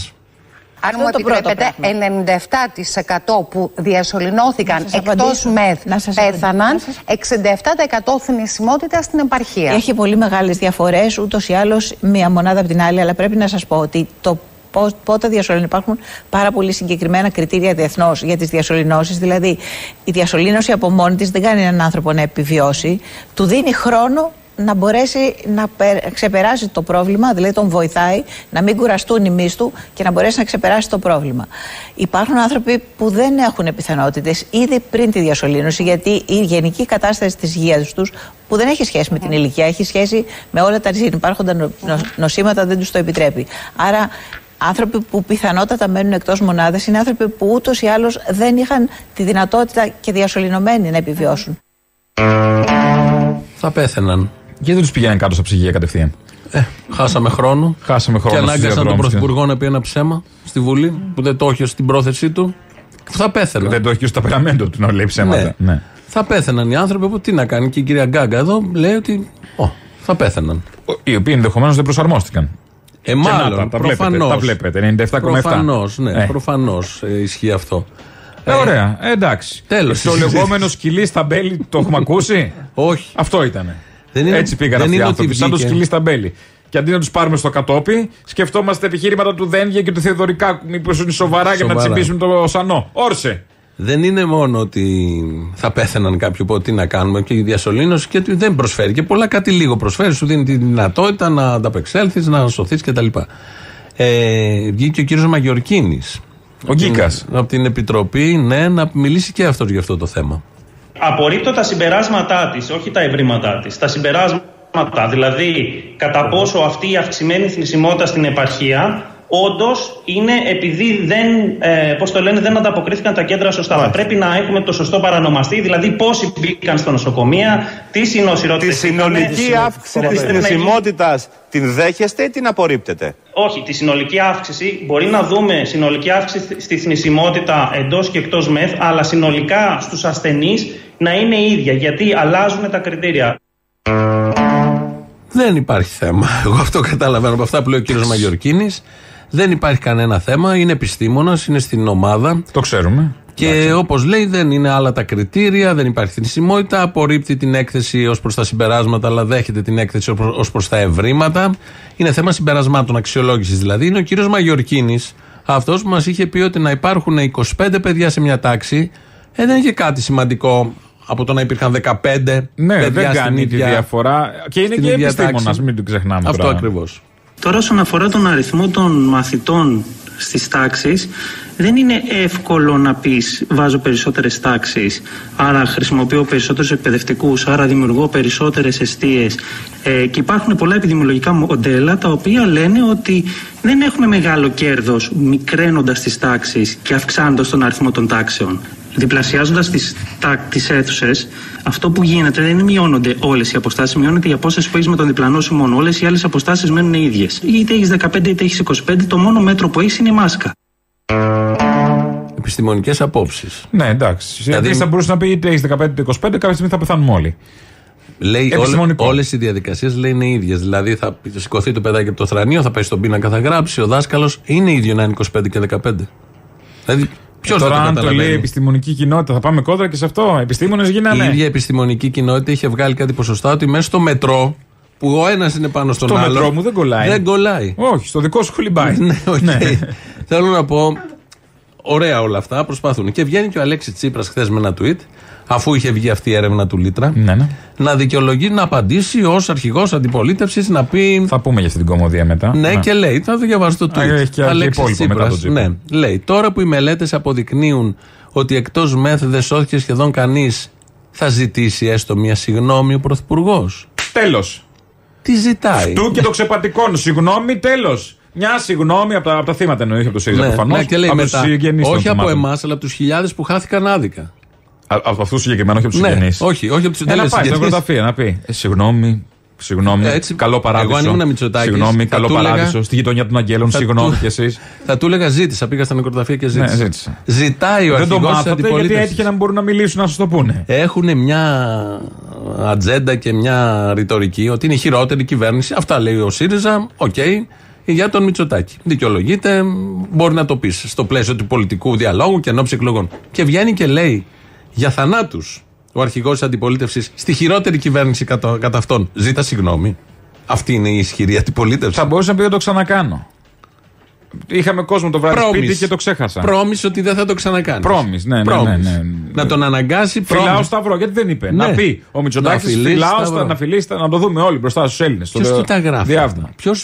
Αν μου το πρώτο επιτρέπετε, 97% που διασωληνώθηκαν Να σας εκτός απαντήσω. μεθ Να σας πέθαναν, απαντήσω. 67% θνησιμότητα στην επαρχία. Έχει πολύ μεγάλες διαφορές ούτως ή άλλως μία μονάδα από την άλλη, αλλά πρέπει να σας πω ότι το πώς- πότε διασωληνώνουν. Υπάρχουν πάρα πολύ συγκεκριμένα κριτήρια διεθνώς για τις διασωληνώσεις. Δηλαδή, η διασωλήνωση από μόνη της δεν κάνει έναν άνθρωπο να επιβιώσει. Του δίνει χρόνο να μπορέσει να πε- ξεπεράσει το πρόβλημα, δηλαδή τον βοηθάει να μην κουραστούν οι μυς του και να μπορέσει να ξεπεράσει το πρόβλημα. Υπάρχουν άνθρωποι που δεν έχουν πιθανότητες ήδη πριν τη διασωλήνωση, γιατί η γενική κατάσταση της υγείας τους, που δεν έχει σχέση με την ηλικία, έχει σχέση με όλα τα υπάρχοντα νο- νο- νοσήματα, δεν τους το επιτρέπει. Άρα, άνθρωποι που πιθανότατα μένουν εκτός μονάδας είναι άνθρωποι που ούτως ή άλλως δεν είχαν τη δυνατότητα και διασωληνωμένοι να επιβιώσουν. Θα πέθαιναν. Γιατί δεν τους πηγαίνουν κάτω στα ψυγεία κατευθείαν; Ε, χάσαμε χρόνο. Χάσαμε χρόνο Και στους ανάγκασαν τον διαδρόμους. Πρωθυπουργό να πει ένα ψέμα στη Βουλή που δεν το είχε στην πρόθεσή του. Θα πέθαιναν. Δεν το έχει και στο ταπεραμέντο του να λέει ψέματα. Ναι. Ναι. Θα πέθαιναν οι άνθρωποι που τι να κάνει. Και η κυρία Γκάγκα εδώ λέει ότι. Ω, θα πέθαιναν. Ο- Οι οποίοι ενδεχομένως δεν προσαρμόστηκαν. Ε, μάλλον, Και να τα, τα προφανώς. βλέπετε, τα βλέπετε. 97,7. Προφανώς, ναι, Ε. προφανώς ισχύει αυτό. Ε, ωραία, ε, εντάξει. Τέλος. Το λεγόμενο [LAUGHS] σκυλί στα μπέλη το έχουμε ακούσει; Όχι. Αυτό ήταν. Δεν είναι- Έτσι πήγαν δεν αυτοί οι είναι ότι άνθρωποι, σαν το βγήκε. σκυλί στα μπέλη. Και αντί να τους πάρουμε στο κατόπι, σκεφτόμαστε επιχείρηματα του Δένδια και του Θεοδωρικάκου. Μήπως είναι σοβαρά για να Σοβαρά. τσιμπήσουν το σανό. Όρσε. Δεν είναι μόνο ότι θα πέθαιναν κάποιοι που τι να κάνουμε και η διασωλήνωση και ότι δεν προσφέρει. Και πολλά κάτι λίγο προσφέρει. Σου δίνει τη δυνατότητα να ανταπεξέλθεις, να σωθείς κτλ. Ε, βγήκε ο κύριος Μαγιορκίνης. Ο Γκίκας. Από την Επιτροπή, ναι, να μιλήσει και αυτός για αυτό το θέμα. Απορρίπτω τα συμπεράσματά της, όχι τα ευρήματά της. Τα συμπεράσματα, δηλαδή κατά πόσο αυτή η αυξημένη θνησιμότητα στην επαρχία όντως είναι επειδή δεν, ε, πώς το λένε, δεν ανταποκρίθηκαν τα κέντρα σωστά. Θα πρέπει να έχουμε το σωστό παρανομαστή, δηλαδή πόσοι μπήκαν στο νοσοκομεία, τι συνοσυρότητες Τη συνολική αύξηση της θνησιμότητας την δέχεστε ή την απορρίπτετε; Όχι, τη συνολική αύξηση μπορεί να δούμε συνολική αύξηση στη θνησιμότητα εντός και εκτός ΜΕΘ, αλλά συνολικά στους ασθενείς να είναι ίδια, γιατί αλλάζουν τα κριτήρια. Δεν υπάρχει θέμα. Εγώ αυτό καταλαβαίνω από αυτά που λέει ο κύριος Μαγιορκίνης. Δεν υπάρχει κανένα θέμα. Είναι επιστήμονας, είναι στην ομάδα. Το ξέρουμε. Και όπως λέει, δεν είναι άλλα τα κριτήρια, δεν υπάρχει θνησιμότητα. Απορρίπτει την έκθεση ως προς τα συμπεράσματα, αλλά δέχεται την έκθεση ως προς τα ευρήματα. Είναι θέμα συμπερασμάτων, αξιολόγησης δηλαδή. Είναι ο κύριος Μαγιορκίνης, αυτός που μας είχε πει ότι να υπάρχουν 25 παιδιά σε μια τάξη, ε, δεν είχε κάτι σημαντικό από το να υπήρχαν 15 Ναι, παιδιά δεν στην κάνει τη ίδια- διαφορά. Και είναι στην και ίδια επιστήμονας, τάξη. μην το ξεχνάμε. Αυτό τώρα. ακριβώς. Τώρα όσον αφορά τον αριθμό των μαθητών στις τάξεις δεν είναι εύκολο να πεις βάζω περισσότερες τάξεις άρα χρησιμοποιώ περισσότερους εκπαιδευτικούς άρα δημιουργώ περισσότερες αιστείες ε, και υπάρχουν πολλά επιδημιολογικά μοντέλα τα οποία λένε ότι δεν έχουμε μεγάλο κέρδος μικραίνοντας τις τάξεις και αυξάνοντας τον αριθμό των τάξεων διπλασιάζοντας τις, τα, τις αίθουσες, αυτό που γίνεται δεν μειώνονται όλες οι αποστάσεις, μειώνεται η απόσταση που έχεις με τον διπλανό σου μόνο. Όλες οι άλλες αποστάσεις μένουν οι ίδιες. Είτε έχεις 15 είτε έχεις 25, το μόνο μέτρο που έχεις είναι η μάσκα. Επιστημονικές απόψεις. Ναι, εντάξει. Δηλαδή- Δηλαδή θα μπορούσε να πει είτε έχεις 15 είτε 25, κάποια στιγμή θα πεθάνουμε όλοι. Λέει Επιστημονικό. όλες οι διαδικασίες λέει είναι ίδιες. Δηλαδή θα σηκωθεί το παιδάκι από το θρανίο, θα πάει στον πίνακα, θα γράψει. Ο δάσκαλος είναι ίδιο να είναι 25 και 15. Δηλαδή, ποιος Ε, θα Τώρα, το αν το λέει η καταλαβαίνει. επιστημονική κοινότητα, θα πάμε κόντρα και σε αυτό. Επιστήμονες Η γίνανε. ίδια επιστημονική κοινότητα είχε βγάλει κάτι ποσοστά ότι μέσα στο μετρό, που ο ένας είναι πάνω στον Στο άλλο. μετρό μου δεν κολλάει. Δεν κολλάει. Όχι, στο δικό σου κολυμπάει. ναι, οκ. Θέλω να πω, ωραία όλα αυτά, προσπαθούν. Και βγαίνει και ο Αλέξης Τσίπρας χθες με ένα tweet, αφού είχε βγει αυτή η έρευνα του Λύτρα, Ναι, ναι. να δικαιολογεί, να απαντήσει ως αρχηγός αντιπολίτευσης, να πει. Θα πούμε για αυτή την κωμωδία μετά. Ναι, και λέει, θα το διαβάσω το tweet. Α, έχει και Αλέξης υπόλοιπο μετά Τσίπρας, τον Τσίπρα. Ναι, λέει, τώρα που οι μελέτες αποδεικνύουν ότι εκτός ΜΕΘ δεν σώθηκε σχεδόν κανείς, θα ζητήσει έστω μια συγνώμη ο Πρωθυπουργός. Τέλος. Τι ζητάει; Του και το ξεπατικών. Συγγνώμη, τέλος. Μια συγγνώμη από τα, από τα θύματα εννοεί από το ΣΥΡΙΖΑ Ναι, προφανώς. ναι, και λέει από μετά, τους συγγενείς των όχι από θυμάτων. εμάς, αλλά από τους χιλιάδες που χάθηκαν άδικα. Α, Από αυτού συγκεκριμένα, όχι από τους Ναι, συγγενείς. όχι, όχι από τους- Ε, δεν να λέω πάει στην συγγενείς. νεκροταφεία να πει. Ε, συγγνώμη, συγγνώμη. Έτσι, καλό παράδεισο. εγώ αν ήμουν Μητσοτάκης, Συγγνώμη, θα καλό του έλεγα- παράδεισο. Στη γειτονιά των Αγγέλων, Θα συγγνώμη του- κι εσείς. Θα του έλεγα ζήτησα, πήγα στα νεκροταφεία και ζήτησα. Ναι, ζήτησε. Ζητάει ο Δεν το αρχηγός της μάθατε γιατί αντιπολίτευσης. έτυχε να μην μπορούν να μιλήσουν να σας το πούνε. Έχουν μια ατζέντα και μια ρητορική ότι είναι η χειρότερη κυβέρνηση. Αυτά λέει ο ΣΥΡΙΖΑ. Οκ. Για τον Μητσοτάκη. Δικαιολογείται, μπορεί να το πεις στο πλαίσιο του πολιτικού διαλόγου και ενόψει εκλογών. Και βγαίνει και λέει για θανάτους ο αρχηγός της αντιπολίτευσης στη χειρότερη κυβέρνηση κατά, κατά αυτόν. Ζήτα συγγνώμη. Αυτή είναι η ισχυρή αντιπολίτευση. Θα μπορούσα να πει δεν το ξανακάνω. Είχαμε κόσμο το βράδυ Promise. σπίτι και το ξέχασα. Πρόμισε ότι δεν θα το ξανακάνεις. Promise, ναι, ναι, ναι, ναι. Να τον αναγκάσει Φυλάω promise. σταυρό, γιατί δεν είπε. Ναι. Να πει ο Να Μητσοτάκης, φιλήσει φυλάω σταυρό. στα, να φιλήσει, τα- να το δούμε όλοι μπροστά στους Έλληνες. Ποιος τι τα γράφει;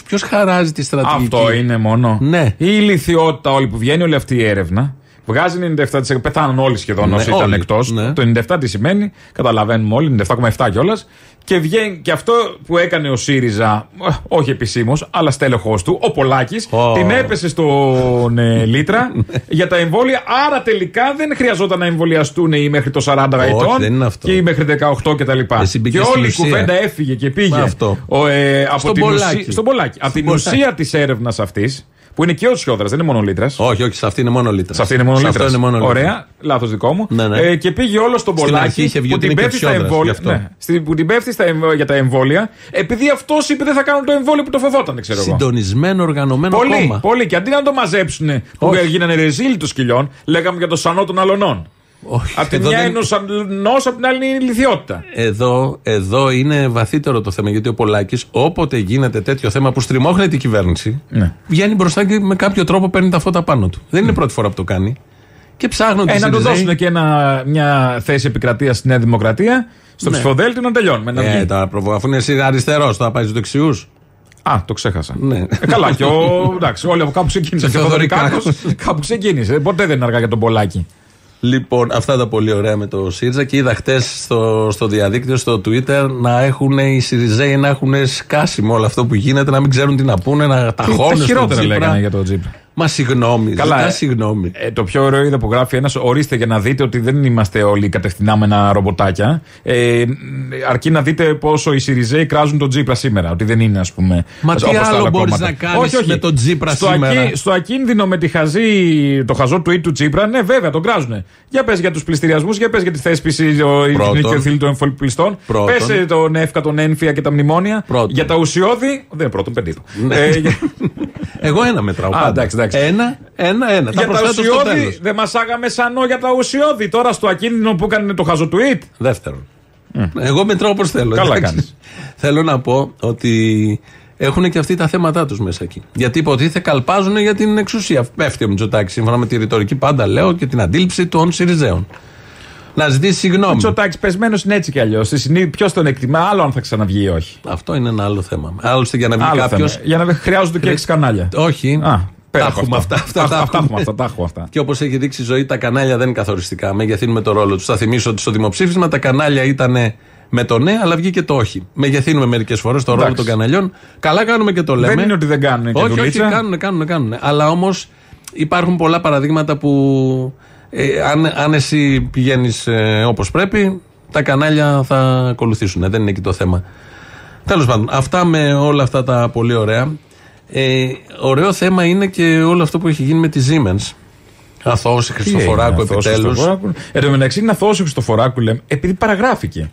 Ποιος χαράζει τη στρατηγική; Αυτό είναι μόνο. Ναι. Η ηλικιότητα όλη που βγαίνει, όλη αυτή η έρευνα. Βγάζει 97%. Πεθάνουν όλοι σχεδόν Ναι, όσοι ήταν όλοι. εκτός. Ναι. Το 97 τι σημαίνει, καταλαβαίνουμε όλοι, 97,7 κιόλας. Και βγαίνει και αυτό που έκανε ο ΣΥΡΙΖΑ, ε, όχι επισήμως, αλλά στέλεχός του, ο Πολάκης, την έπεσε στον ε, [LAUGHS] Λύτρα για τα εμβόλια. Άρα τελικά δεν χρειαζόταν να εμβολιαστούν οι μέχρι το 40 Όχι, ετών δεν είναι αυτό. και οι μέχρι 18 κτλ. Εσύ Και μπήκες στην όλη η ουσία. κουβέντα έφυγε και πήγε Αυτό. ο, ε, από Στον την Πολάκη. ουσία, στον Πολάκη. Από την Πολάκη. ουσία της έρευνας αυτής, Που είναι και ο Τσιόδρα, δεν είναι μόνο Λύτρας. Όχι, όχι, σε αυτή είναι μόνο Λύτρας. Σε αυτή είναι μόνο Σε Λύτρας. αυτό είναι μόνο Λύτρας. Ωραία, λάθος δικό μου. Ναι, ναι. Ε, και πήγε όλο στον Στην αρχή Πολάκη είχε βγει που ότι την είναι και πέφτει στα Τσιόδρας, εμβόλια. γι' αυτό. Ναι, στην- που την πέφτει στα εμβ- για τα εμβόλια, επειδή αυτός είπε δεν θα κάνουν το εμβόλιο που το φοβόταν, ξέρω εγώ. Συντονισμένο, οργανωμένο Πολύ, κόμμα. πολύ. Και αντί να το μαζέψουν που Όχι. γίνανε ρεζίλ των σκυλιών, λέγαμε για το σανό των αλωνών. Όχι, Απ' τη εδώ μια δεν- είναι ο σανό, απ' την άλλη είναι η λιθιότητα. Εδώ, εδώ είναι βαθύτερο το θέμα γιατί ο Πολάκης, όποτε γίνεται τέτοιο θέμα που στριμώχνει την κυβέρνηση, Ναι. βγαίνει μπροστά και με κάποιο τρόπο παίρνει τα φώτα πάνω του. Δεν είναι η πρώτη φορά που το κάνει. Και ψάχνουν Ε, τις να του Σιριζέοι. δώσουν και ένα, μια θέση επικρατείας στη Νέα Δημοκρατία, στο Ναι. ψηφοδέλτιο να τελειώνουμε. Να Ε, βγει. τώρα προβο- αφού είναι εσύ αριστερός, θα πάει στους δεξιούς. Α, το ξέχασα. Ναι. Ε, καλά, και ο. Εντάξει, όλοι από κάπου ξεκίνησαν. [LAUGHS] Και ο Θεοδωρικάκος. Θεοδωρικάκος κάπου ξεκίνησε. Ποτέ δεν είναι αργά για τον Πολάκη. Λοιπόν, αυτά τα πολύ ωραία με το ΣΥΡΙΖΑ και είδα χτες στο, στο διαδίκτυο, στο Twitter, να έχουν οι ΣΥΡΙΖΑΙ να έχουν σκάσει με όλο αυτό που γίνεται, να μην ξέρουν τι να πούνε, να τα Τα χώνουν. στον χειρότερα Τσίπρα. λέγανε για τον Τζίπρα. Μα συγγνώμη, Καλά, ζητά ε. συγγνώμη. Ε, το πιο ωραίο είδα που γράφει ένας, ορίστε για να δείτε ότι δεν είμαστε όλοι κατευθυνάμενα ρομποτάκια. Ε, αρκεί να δείτε πόσο οι Σιριζέοι κράζουν τον Τζίπρα σήμερα. Ότι δεν είναι, ας πούμε. Μα τι όπως τα άλλο άλλα μπορείς κόμματα. να κάνεις με τον Τζίπρα στο σήμερα; ακί- στο ακίνδυνο με τη χαζή, το χαζό tweet του Τζίπρα, ναι, βέβαια, τον κράζουν. Για πες για τους πληστηριασμούς, για πες για τη θέσπιση Πρώτον. νοικιοθήλων των εμφολπιστών. Πρώτον. Πες τον ΕΦΚΑ, τον ΕΝΦΙΑ και τα μνημόνια. Πρώτον. Για τα ουσιώδη. Δεν είναι πρώτον, πεντήτο. Ναι. Ε, [LAUGHS] για- Εγώ ένα μετράω. Α, πάντα. εντάξει, εντάξει. Ένα, ένα, ένα. Τα για τα προσθέτω στο ουσιώδη τέλος. δεν μασάγαμε σανό για τα ουσιώδη. Τώρα στο ακίνδυνο που έκανε το χαζο tweet. Δεύτερον. Εγώ μετράω όπως θέλω. Καλά εντάξει. κάνεις. Θέλω να πω ότι έχουν και αυτοί τα θέματα τους μέσα εκεί. Γιατί υποτίθεται καλπάζουν για την εξουσία. Πέφτει ο Μητσοτάκης σύμφωνα με τη ρητορική πάντα λέω και την αντίληψη των Σιριζέων. Να ζητήσει συγγνώμη. Μητσοτάκης πεσμένος είναι έτσι κι αλλιώς. Ποιος τον εκτιμά, άλλο αν θα ξαναβγεί ή όχι. Αυτό είναι ένα άλλο θέμα. Άλλωστε για να βγει Άλλο κάποιο. θέμα. Για να χρειάζονται και έξι κανάλια. Όχι. Α, πέρα τα από έχουμε αυτό. αυτά. Αυτά, Αχ, τα αυτά έχουμε. έχουμε αυτά, τα έχουμε αυτά. Και όπως έχει δείξει η ζωή, τα κανάλια δεν είναι καθοριστικά. Μεγεθύνουμε το ρόλο τους. Θα θυμίσω ότι στο δημοψήφισμα τα κανάλια ήταν με το ναι, αλλά βγήκε το όχι. Μεγεθύνουμε μερικές φορές το ρόλο Εντάξει. των καναλιών. Καλά κάνουμε και το λέμε. Δεν είναι ότι δεν κάνουν και όχι, όχι, δουλίτσα. κάνουν, κάνουν, κάνουν. Αλλά όμως υπάρχουν πολλά παραδείγματα που ε, αν, αν εσύ πηγαίνεις ε, όπως πρέπει, τα κανάλια θα ακολουθήσουν. Δεν είναι εκεί το θέμα. Τέλος πάντων, αυτά με όλα αυτά τα πολύ ωραία. Ε, ωραίο θέμα είναι και όλο αυτό που έχει γίνει με τη Siemens. Αθώωση Χριστοφοράκου επιτέλους. Εν τω μεταξύ είναι αθώωση Χριστοφοράκου, λέμε, επειδή παραγράφηκε.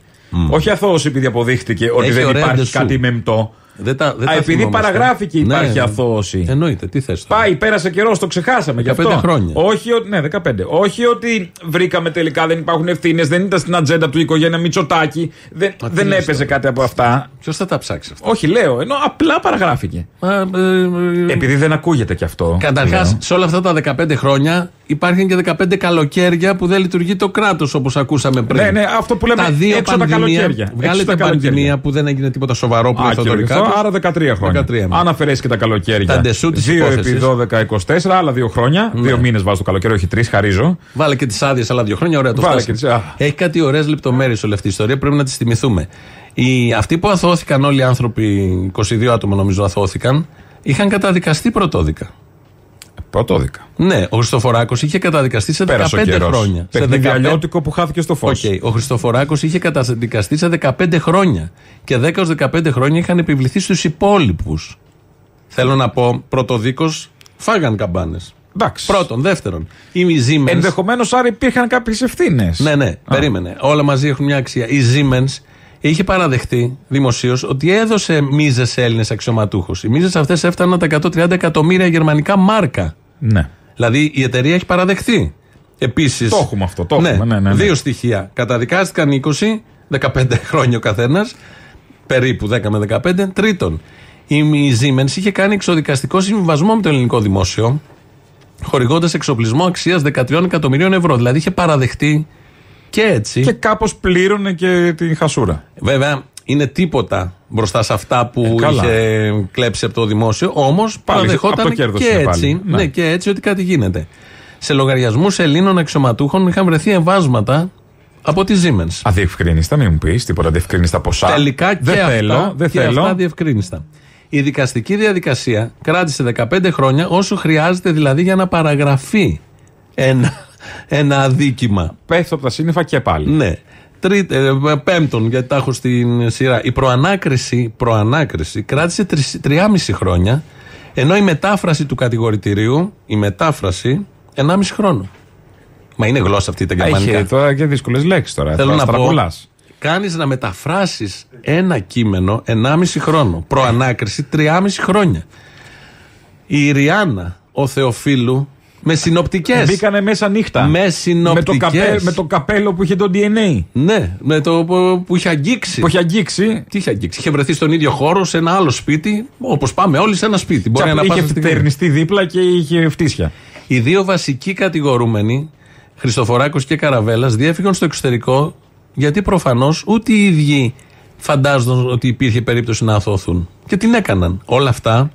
Όχι αθώωση επειδή αποδείχτηκε ότι Έχει δεν ωραία υπάρχει ντεσού. κάτι μεμπτό. Δεν τα, δεν Α, τα επειδή θυμόμαστε. παραγράφηκε Ναι, υπάρχει ναι. αθώωση. Εννοείται, τι θες τώρα; Πάει, πέρασε καιρός, το ξεχάσαμε. γι' 15 αυτό. χρόνια. Όχι, ότι- ναι, 15. Όχι ότι βρήκαμε τελικά δεν υπάρχουν ευθύνες, δεν ήταν στην ατζέντα του η οικογένεια Μητσοτάκη. Δεν, Μα τι δεν λες έπαιζε τώρα; κάτι από αυτά. Ποιος θα τα ψάξει αυτά; Όχι, λέω, ενώ απλά παραγράφηκε. Μα, ε, ε, Επειδή δεν ακούγεται κι αυτό. Καταρχάς, λέω. σε όλα αυτά τα 15 χρόνια υπάρχουν και 15 καλοκαίρια που δεν λειτουργεί το κράτος όπως ακούσαμε πριν. Ναι, ναι, αυτό που λέμε τα δύο έξω τα πανδημία, καλοκαίρια. Έξω Βγάλετε τα καλοκαίρια. πανδημία που δεν έγινε τίποτα σοβαρό που Α, είναι και θοδωρικά. αυτό, άρα 13 χρόνια. 13, ναι. Αν αφαιρέσεις και τα καλοκαίρια. Τα ντεσού της 2 υπόθεσης. επί 12, 24, άλλα δύο χρόνια. Ναι. Δύο μήνες βάζω το καλοκαίρι, όχι τρεις, χαρίζω. Βάλε και τις άδειες άλλα δύο χρόνια, ωραία το Βάλε φτάσαμε. και τις- α. Έχει κάτι ωραίες λεπτομέρειες όλη αυτή η ιστορία, πρέπει να τις θυμηθούμε. Οι, αυτοί που αθωώθηκαν όλοι οι άνθρωποι, 22 άτομα νομίζω αθωώθηκαν, είχαν καταδικαστεί πρωτόδικα. Πρωτόδικα. Ναι, ο Χριστοφοράκος είχε καταδικαστεί σε 15 Πέρασε ο καιρός. χρόνια. Σε Παιχνίδι 15 αλλιώτικο που χάθηκε στο φως. Οκ. Ο Χριστοφοράκος είχε καταδικαστεί σε 15 χρόνια. Και 10 ως 15 χρόνια είχαν επιβληθεί στους υπόλοιπους. Θέλω να πω, πρωτοδίκω φάγαν καμπάνες. Εντάξει. Πρώτον. Δεύτερον, οι Siemens. Ενδεχομένως άρα υπήρχαν κάποιες ευθύνες. Ναι, ναι, περίμενε. Όλα μαζί έχουν μια αξία. Η Siemens είχε παραδεχτεί δημοσίως ότι έδωσε μίζες σε Έλληνες αξιωματούχους. Οι μίζες αυτές έφταναν τα 130 εκατομμύρια γερμανικά μάρκα. Ναι. Δηλαδή η εταιρεία έχει παραδεχτεί. Επίση. Το έχουμε αυτό, το έχουμε, ναι, ναι, ναι. Δύο στοιχεία. Καταδικάστηκαν 20, 15 [LAUGHS] χρόνια ο καθένας. Περίπου 10 με 15. Τρίτον, η Siemens είχε κάνει εξοδικαστικό συμβιβασμό με το ελληνικό δημόσιο, χορηγώντας εξοπλισμό αξίας 13 εκατομμυρίων ευρώ. Δηλαδή είχε παραδεχτεί και έτσι. Και κάπως πλήρωνε και την χασούρα. Βέβαια, είναι τίποτα μπροστά σε αυτά που Ε, καλά. είχε κλέψει από το δημόσιο. Όμως από παραδεχόταν το κέρδος και είναι έτσι, πάλι. ναι. Ναι. και έτσι ότι κάτι γίνεται. Σε λογαριασμούς Ελλήνων αξιωματούχων είχαν βρεθεί εμβάσματα από τη Siemens. Αδιευκρίνηστα, μην μου πεις τίποτα αδιευκρίνηστα ποσά. Τελικά και δεν αυτά, θέλω, δεν και θέλω. αυτά διευκρίνηστα. Η δικαστική διαδικασία κράτησε 15 χρόνια όσο χρειάζεται δηλαδή για να παραγραφεί ένα, ένα αδίκημα. Πέφτω από τα σύννεφα και πάλι. Ναι. Τρίτε, ε, πέμπτον, γιατί τα έχω στην σειρά. Η προανάκριση, προανάκριση κράτησε τρεις- τριάμιση χρόνια Ενώ η μετάφραση του κατηγορητηρίου, η μετάφραση, 1,5 χρόνο. Μα είναι γλώσσα αυτή τα γερμανικά. Έχει τώρα και δύσκολες λέξεις τώρα. Θέλω θα να πω, στραπολάς. κάνεις να μεταφράσεις ένα κείμενο 1,5 χρόνο. Προανάκριση 3,5 χρόνια. Η Ριάννα, ο Θεοφίλου, με συνοπτικές. Μπήκανε μέσα νύχτα. Με Με το, συνοπτικές. καπέ, με το καπέλο που είχε το DNA. Ναι, με το που, που είχε αγγίξει. Που είχε αγγίξει. Τι είχε αγγίξει; Είχε βρεθεί στον ίδιο χώρο, σε ένα άλλο σπίτι, όπως πάμε όλοι σε ένα σπίτι. Μπορεί Και να είχε πας στην- φτερνιστεί δίπλα και είχε φτύσια. Οι δύο βασικοί κατηγορούμενοι, Χριστοφοράκος και Καραβέλας, διέφυγαν στο εξωτερικό γιατί προφανώς ούτε οι ίδιοι φαντάζονταν ότι υπήρχε περίπτωση να αθώθουν. Και την έκαναν. Όλα αυτά.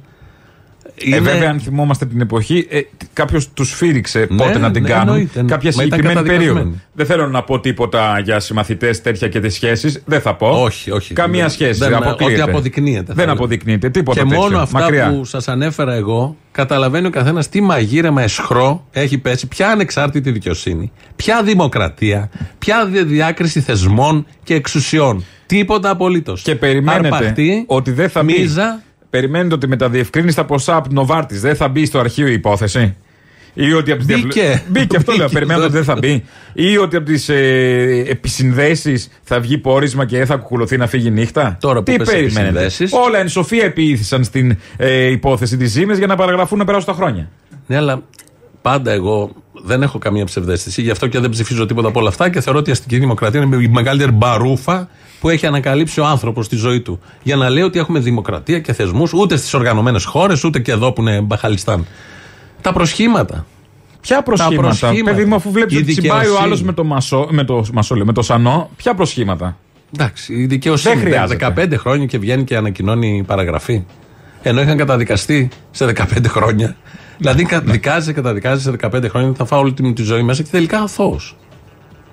Είναι... Ε, βέβαια, αν θυμόμαστε την εποχή, ε, κάποιος τους σφύριξε Ναι, πότε να την ναι, κάνουν. εννοείται. Κάποια Μα ήταν συγκεκριμένη περίοδο. καταδικασμένοι. Δεν θέλω να πω τίποτα για συμμαθητές τέτοια και τις σχέσεις. Δεν θα πω. Όχι, όχι. Καμία Δεν- σχέση. δεν- αποκλείεται. Ότι αποδεικνύεται. θα Δεν έλεγα. αποδεικνύεται. Τίποτα Και τέτοιο. μόνο αυτά Μακριά. που σας ανέφερα εγώ, καταλαβαίνει ο καθένας τι μαγείρεμα εσχρό έχει πέσει, ποια ανεξάρτητη δικαιοσύνη, ποια δημοκρατία, ποια δι- διάκριση θεσμών και εξουσιών. Τίποτα απολύτως. Και περιμένετε Αρπαχτή, ότι δεν θα μπει. μίζα. Περιμένετε ότι με τα διευκρίνηστα ποσά από την Νοβάρτη δεν θα μπει στο αρχείο η υπόθεση; Ή ότι από τις Μπήκε. διαβλε- Μπήκε, αυτό λέω. Μπήκε. Περιμένετε ότι δεν θα μπει. Ή ότι από τις ε, επισυνδέσεις θα βγει πόρισμα και δεν θα κουκουλωθεί να φύγει νύχτα; Τώρα που Τι πες περιμένετε; επισυνδέσεις. Όλα εν σοφία επιήθησαν στην ε, υπόθεση της Ζήμε για να παραγραφούν να περάσουν τα χρόνια. Ναι, αλλά πάντα εγώ δεν έχω καμία ψευδέστηση, γι' αυτό και δεν ψηφίζω τίποτα από όλα αυτά και θεωρώ ότι η αστική δημοκρατία είναι η μεγαλύτερη μπαρούφα που έχει ανακαλύψει ο άνθρωπος στη ζωή του. Για να λέει ότι έχουμε δημοκρατία και θεσμούς ούτε στις οργανωμένες χώρες, ούτε και εδώ που είναι Μπαχαλιστάν. Τα προσχήματα. Ποια προσχήματα; προσχήματα. Παιδί μου, αφού βλέπεις Η ότι τσιμπάει ο δικαιοσύνη. άλλος με το μασό, με το, μασό, λέω, με το σανό, ποια προσχήματα; Εντάξει, η δικαιοσύνη. Δεν χρειάζεται. 15 χρόνια και βγαίνει και ανακοινώνει παραγραφή. Ενώ είχαν καταδικαστεί σε 15 χρόνια. Δηλαδή κα- δικάζει, καταδικάζει σε 15 χρόνια, θα φάω όλη τη, τη ζωή μέσα και τελικά αθώος.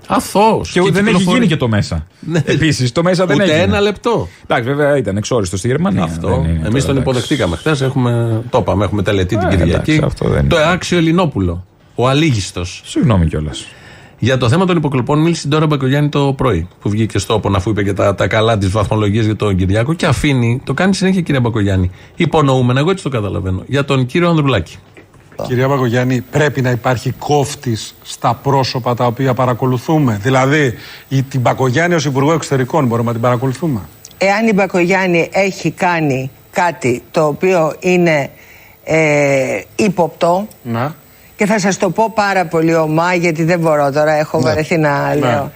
Αθώος. Και, δεν έχει γίνει και το μέσα. Ναι. Επίσης, το μέσα δεν Ούτε έγινε. ένα λεπτό. Εντάξει, βέβαια ήταν εξόριστο στη Γερμανία. Αυτό. Δεν είναι Εμείς τώρα, τον εντάξει. υποδεχτήκαμε χθες. Έχουμε, το είπαμε, έχουμε τελετή την Ε, Κυριακή. εντάξει, αυτό δεν το είναι. άξιο Ελληνόπουλο. Ο Αλίγιστο. Συγγνώμη κιόλας. Για το θέμα των υποκλοπών μίλησε τώρα Μπακογιάννη το πρωί που βγήκε στο όπον αφού είπε και τα, τα καλά της βαθμολογίας για τον Κυριάκο και αφήνει, το κάνει συνέχεια κυρία Μπακογιάννη. Υπονοούμενα, εγώ έτσι το καταλαβαίνω. Για τον κύριο Ανδρουλάκη. Κυρία Παγκογιάννη, πρέπει να υπάρχει κόφτης στα πρόσωπα τα οποία παρακολουθούμε. Δηλαδή, η, την Παγκογιάννη ως Υπουργό Εξωτερικών μπορούμε να την παρακολουθούμε; Εάν η Μπακογιάννη έχει κάνει κάτι το οποίο είναι ε, ύποπτο Να. και θα σας το πω πάρα πολύ ομά γιατί δεν μπορώ τώρα, έχω Ναι. βαρεθεί να Ναι. λέω.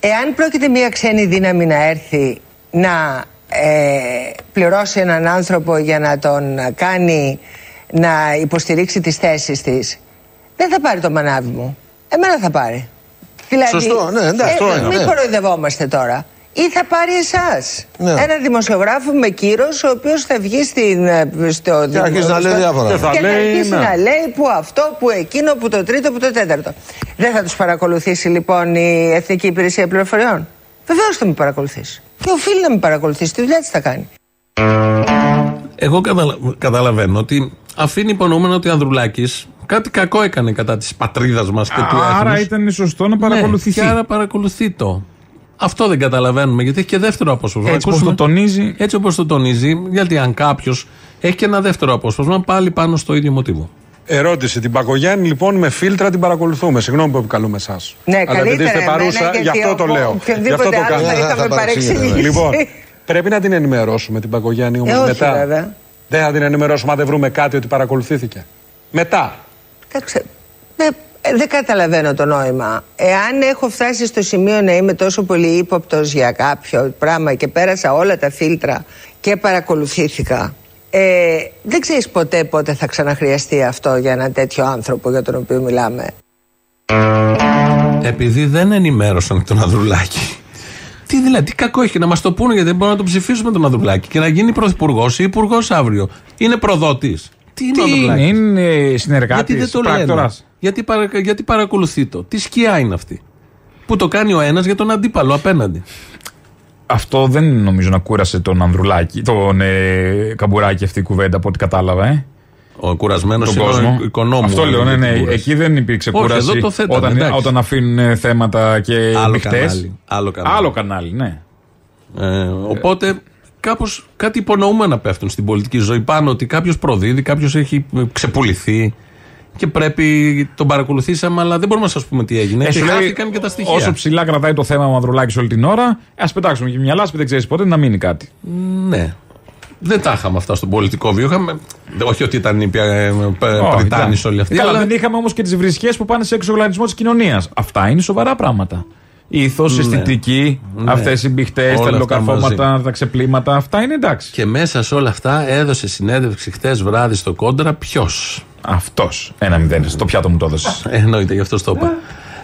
Εάν πρόκειται μια ξένη δύναμη να έρθει να ε, πληρώσει έναν άνθρωπο για να τον κάνει να υποστηρίξει τις θέσεις της, δεν θα πάρει το μανάβι μου. Εμένα θα πάρει. Δηλαδή, Σωστό, ναι, εντάξει, αυτό είναι, Μην ναι. κοροϊδευόμαστε τώρα. Ή θα πάρει εσάς. Ναι. Ένα δημοσιογράφο με κύρος, ο οποίος θα βγει στην, ε, στο. Και αρχίζει να λέει στο- διάφορα. Και Και θα, θα λέει, αρχίσει ναι. να λέει που αυτό, που εκείνο, που το τρίτο, που το τέταρτο. Δεν θα τους παρακολουθήσει λοιπόν η Εθνική Υπηρεσία Πληροφοριών; Βεβαίως θα με παρακολουθήσει. Και οφείλει να με παρακολουθήσει. Τη δουλειά της θα κάνει. Εγώ καταλα- καταλαβαίνω ότι αφήνει υπονοούμενο ότι ο Ανδρουλάκης κάτι κακό έκανε κατά της πατρίδας μας και του Άρα έθνους. ήταν σωστό να Ναι, παρακολουθηθεί. και άρα παρακολουθεί το. Αυτό δεν καταλαβαίνουμε γιατί έχει και δεύτερο απόσπασμα. Έτσι Να όπω το ακούσουμε- τονίζει. Έτσι όπως το τονίζει, γιατί αν κάποιος έχει και ένα δεύτερο απόσπασμα, πάλι πάνω στο ίδιο μοτίβο. Ερώτηση. Την Παγκογιάννη λοιπόν με φίλτρα την παρακολουθούμε. Συγγνώμη που επικαλούμε εσάς. Ναι, Αλλά επειδή καλύτερα είστε εμένα, παρούσα, γιατί γι' αυτό το ο- λέω. οποιονδήποτε Γι' αυτό το άλλο κάνω. θα Ναι, θα είχαμε παρεξηγείτε, παρεξηγήσει. Λοιπόν, πρέπει να την ενημερώσουμε την Παγκογιάννη όμως Ε, όχι, μετά. Βέβαια. Δεν θα την ενημερώσουμε αν δεν βρούμε κάτι ότι παρακολουθήθηκε. Μετά. Κοίταξε, με- ε, δεν καταλαβαίνω το νόημα. Εάν έχω φτάσει στο σημείο να είμαι τόσο πολύ ύποπτος για κάποιο πράγμα και πέρασα όλα τα φίλτρα και παρακολουθήθηκα, ε, δεν ξέρεις ποτέ πότε θα ξαναχρειαστεί αυτό για έναν τέτοιο άνθρωπο για τον οποίο μιλάμε. Επειδή δεν ενημέρωσαν τον Ανδρουλάκη. Τι δηλαδή, τι κακό έχει να μας το πούνε γιατί δεν μπορούμε να τον ψηφίσουμε τον Ανδρουλάκη και να γίνει πρωθυπουργός ή υπουργός αύριο. Είναι προδότης. Τι είναι ο Τι είναι, Ανδρουλάκης; είναι συνεργάτης, Γιατί δεν το λένε. Γιατί, παρα, γιατί παρακολουθεί το. Τι σκιά είναι αυτή. Που το κάνει ο ένας για τον αντίπαλο απέναντι. Αυτό δεν νομίζω να κούρασε τον Ανδρουλάκη, τον ε, Καμπουράκη αυτή η κουβέντα από ό,τι κατάλαβα, ε. Ο κουρασμένος Τον είναι κόσμο. ο οικονόμου. Αυτό λέω, ναι, για την ναι. κούραση. Εκεί δεν υπήρξε Όχι, κούραση. εδώ το θέταμε, όταν, εντάξει. όταν αφήνουν ε, θέματα και Άλλο μπιχτές. κανάλι, άλλο κανάλι. Άλλο κανάλι, ναι. Ε, οπότε κάπως κάτι υπονοούμενα πέφτουν στην πολιτική ζωή πάνω ότι κάποιος προδίδει, κάποιος έχει ε, ξεπουληθεί και πρέπει τον παρακολουθήσαμε, αλλά δεν μπορούμε να σας πούμε τι έγινε. Ε, και σου λέει, χάθηκαν και τα στοιχεία. Όσο ψηλά κρατάει το θέμα ο Μαυρουλάκη όλη την ώρα, ας πετάξουμε και μια λάσπη, δεν ξέρεις πότε να μείνει κάτι. Ναι. Δεν τα είχαμε αυτά στον πολιτικό βίο. Είχαμε, όχι ότι ήταν οι Όχι, Πριτάνη εντάξει. όλοι αυτοί. Καλά, αλλά δεν είχαμε όμως και τις βρισχέ που πάνε σε εξογλανισμό της κοινωνίας. Αυτά είναι σοβαρά πράγματα. Ήθος, Ναι. αισθητική, Ναι. αυτές οι μπιχτέ, Όλα τα αυτά λιλοκαρφώματα, τα ξεπλήματα, αυτά είναι εντάξει. Και μέσα σε όλα αυτά έδωσε συνέντευξη χτες βράδυ στο κόντρα ποιος. Αυτός. Ένα μηδέν. Στο πιάτο μου το έδωσες. [LAUGHS] Εννοείται, γι' αυτό το είπα.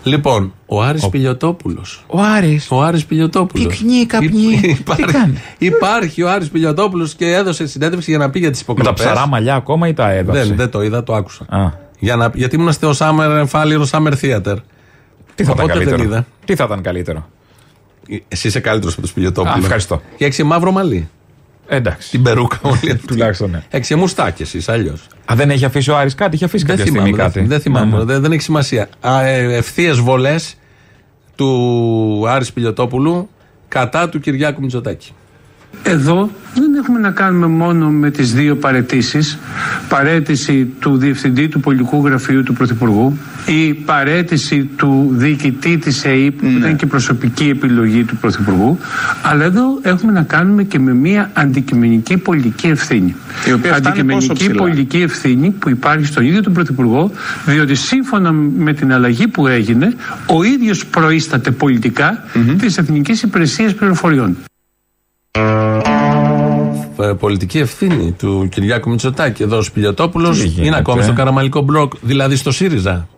Λοιπόν, ο Άρης Πιλιοτόπουλος. Ο Άρης. Ο Άρης Πιλιοτόπουλος. Πυκνή, καπνή. Τι Υπάρχει, κάνει; υπάρχει ο Άρης Πιλιοτόπουλος και έδωσε συνέντευξη για να πει για τις Με υποκλοπές. τα ψαρά μαλλιά ακόμα ή τα έδωσε; Δεν, δεν το είδα, το άκουσα. Α. Για να, γιατί ήμουν στο Summer Εμφάλιρο Summer Theater. Τι θα ήταν Οπότε δεν καλύτερο; είδα. Τι θα ήταν καλύτερο; Εσύ είσαι καλύτερος από τους Πιλιοτόπουλους. Α, ευχαριστώ. Και έχεις μαύρο μαλλί. Εντάξει. Την περούκα όλη αυτή. Τουλάχιστον ναι. Έχει μουστάκι εσύ αλλιώς. Α, δεν έχει αφήσει ο Άρης κάτι, είχε αφήσει Δεν κάποια θυμάμαι, στιγμή δεν, κάτι. δεν θυμάμαι, Ναι, ναι. δεν, δεν έχει σημασία. Ευθείες βολές του Άρης Πιλιοτόπουλου κατά του Κυριάκου Μητσοτάκη. Εδώ δεν έχουμε να κάνουμε μόνο με τις δύο παρετήσεις. Παρέτηση του Διευθυντή του Πολιτικού Γραφείου του Πρωθυπουργού ή παρέτηση του διοικητή της ΕΕΠ που ήταν και προσωπική επιλογή του Πρωθυπουργού. Αλλά εδώ έχουμε να κάνουμε και με μια αντικειμενική πολιτική ευθύνη. Η οποία φτάνει πόσο αντικειμενική ψηλά; πολιτική ευθύνη που υπάρχει στον ίδιο τον Πρωθυπουργό διότι σύμφωνα με την αλλαγή που έγινε ο ίδιος προείσταται πολιτικά της Εθνικής Υπηρεσίας Πληροφοριών. Ε, Πολιτική ευθύνη του Κυριάκου Μητσοτάκη. Εδώ ο Πιλιοτόπουλο Τι γίνεται, είναι ακόμη ε; στο Καραμαλικό μπλοκ, δηλαδή στο ΣΥΡΙΖΑ.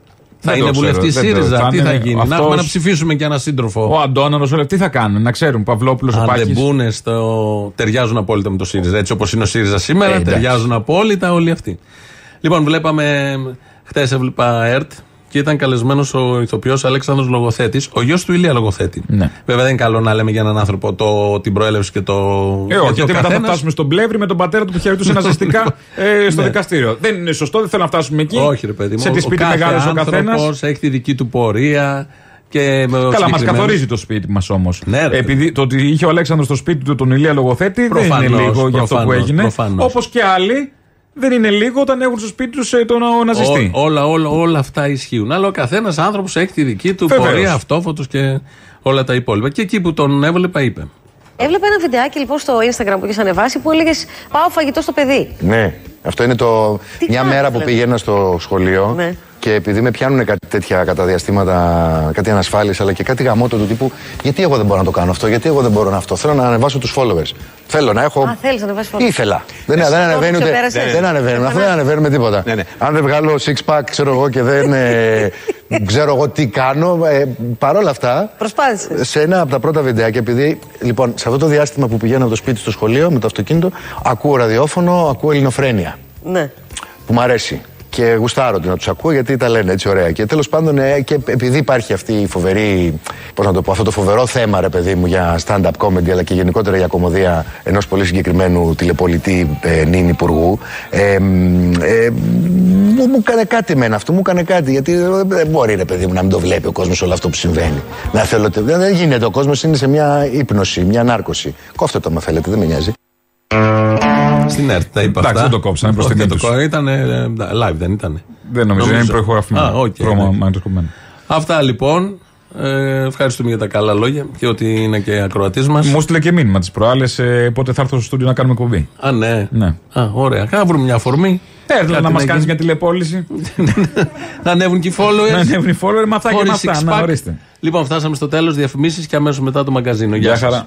Θα Δεν είναι το ξέρω, βουλευτής δεν το- ΣΥΡΙΖΑ. θα Τι θα είναι γίνει, να αυτός- έχουμε να ψηφίσουμε και ένα σύντροφο. Ο Αντώναρο, όλα τι θα κάνουν, να ξέρουν. Παυλόπουλος, ο Αν δεν Πάκης. μπουν στο. ταιριάζουν απόλυτα με το ΣΥΡΙΖΑ. Έτσι όπως είναι ο ΣΥΡΙΖΑ σήμερα, Ε, εντάξει. ταιριάζουν απόλυτα όλοι αυτοί. Λοιπόν, βλέπαμε. Χθες έβλεπα ΕΡΤ και ήταν καλεσμένος ο ηθοποιός Αλέξανδρος Λογοθέτης, ο γιος του Ηλία Λογοθέτη. Ναι. Βέβαια δεν είναι καλό να λέμε για έναν άνθρωπο το, την προέλευση και το. Ε, όχι, γιατί ο μετά θα καθένας- φτάσουμε στον Πλεύρη με τον πατέρα του που χαιρετούσε [LAUGHS] ναζιστικά ε, στο Ναι. δικαστήριο. Δεν είναι σωστό, δεν θέλω να φτάσουμε εκεί. Όχι, ρε παιδί μου. Σε τι Ο- σπίτι ο κάθε μεγάλο ο καθένας. άνθρωπος έχει τη δική του πορεία. Και με ο Καλά, μας συγκεκριμένος- καθορίζει το σπίτι μας όμως. Ναι, ρε. Επειδή το ότι είχε ο Αλέξανδρος στο σπίτι του τον Ηλία Λογοθέτη δεν Προφανώς, είναι λίγο για αυτό που προφανώς, έγινε. προφανώς. Όπως και άλλοι δεν είναι λίγο όταν έχουν στο σπίτι τους τον ο, ναζιστή. Ό, όλα, όλα, όλα αυτά ισχύουν. Αλλά ο καθένας άνθρωπος έχει τη δική του Βεβαίως. πορεία, αυτόφωτος και όλα τα υπόλοιπα. Και εκεί που τον έβλεπα, είπε. Έβλεπα ένα βιντεάκι λοιπόν στο Instagram που είχες ανεβάσει που έλεγες Πάω φαγητό στο παιδί. Ναι, αυτό είναι το. Τι μια κάνεις, μέρα που δηλαδή; πήγαινα στο σχολείο Ναι. και επειδή με πιάνουν κάτι τέτοια κατά διαστήματα, κάτι ανασφάλειες αλλά και κάτι γαμότο του τύπου, γιατί εγώ δεν μπορώ να το κάνω αυτό, γιατί εγώ δεν μπορώ να αυτό; Θέλω να ανεβάσω τους followers. Θέλω να έχω. Α, θέλεις να ανεβάσεις φωτό. Ήθελα. Δεν, Εσύ δεν αυτό ανεβαίνει το ούτε. ξεπέρασες. Δεν ανεβαίνουμε. Αυτό δεν ανεβαίνουμε τίποτα. Ναι, ναι. Αν δεν βγάλω six pack, ξέρω εγώ και δεν. ε, [LAUGHS] ξέρω εγώ τι κάνω. Ε, Παρ' όλα αυτά, Προσπάθησε. σε ένα από τα πρώτα βιντεάκια, επειδή λοιπόν σε αυτό το διάστημα που πηγαίνω από το σπίτι στο σχολείο με το αυτοκίνητο, ακούω ραδιόφωνο, ακούω ελληνοφρένεια. Ναι. Που μου αρέσει. Και γουστάρω να τους ακούω γιατί τα λένε έτσι ωραία. Και τέλος πάντων, ε, και επειδή υπάρχει αυτή η φοβερή, πώς να το πω, αυτό το φοβερό θέμα, ρε παιδί μου, για stand-up comedy, αλλά και γενικότερα για κομμωδία ενός πολύ συγκεκριμένου τηλεπολιτή ε, νυν υπουργού, ε, μ, ε, μου, μου έκανε κάτι εμένα αυτό, μου έκανε κάτι. Γιατί ε, δεν μπορεί, ρε παιδί μου, να μην το βλέπει ο κόσμος όλο αυτό που συμβαίνει. Να θέλω, δεν δεν γίνεται. Ο κόσμος είναι σε μια ύπνωση, μια νάρκωση. Κόφτε το, αν θέλετε, δεν με νοιάζει. Στην ΕΡΤ τα είπα Εντάξει, αυτά. δεν το κόψανε προς Όχι, τιμή δεν το τους. κόψανε. Ήταν ε, live, δεν ήταν. Δεν νομίζω, είναι προηχογραφημένο. Α, οκ, Πρόμα- ναι. μαγνητοσκοπημένο. Αυτά λοιπόν. Ε, ευχαριστούμε για τα καλά λόγια και ότι είναι και ακροατής μας. Μου 'στειλε και μήνυμα τις προάλλες πότε θα έρθω στο στούντιο να κάνουμε κομπή. Α, ναι. Ναι. Α, ωραία. Κάνα βρούμε μια αφορμή. Έρθω Κάτι να μας γίνει. κάνεις μια τηλεπόληση. [LAUGHS] να ανέβουν και οι followers. να ανέβουν οι followers με αυτά και με Χωρίς αυτά. six Να pack. ορίστε. Λοιπόν, φτάσαμε στο τέλος. Διαφημίσεις και αμέσως μετά το μαγκαζίνο. Γεια Γεια σας. χαρά.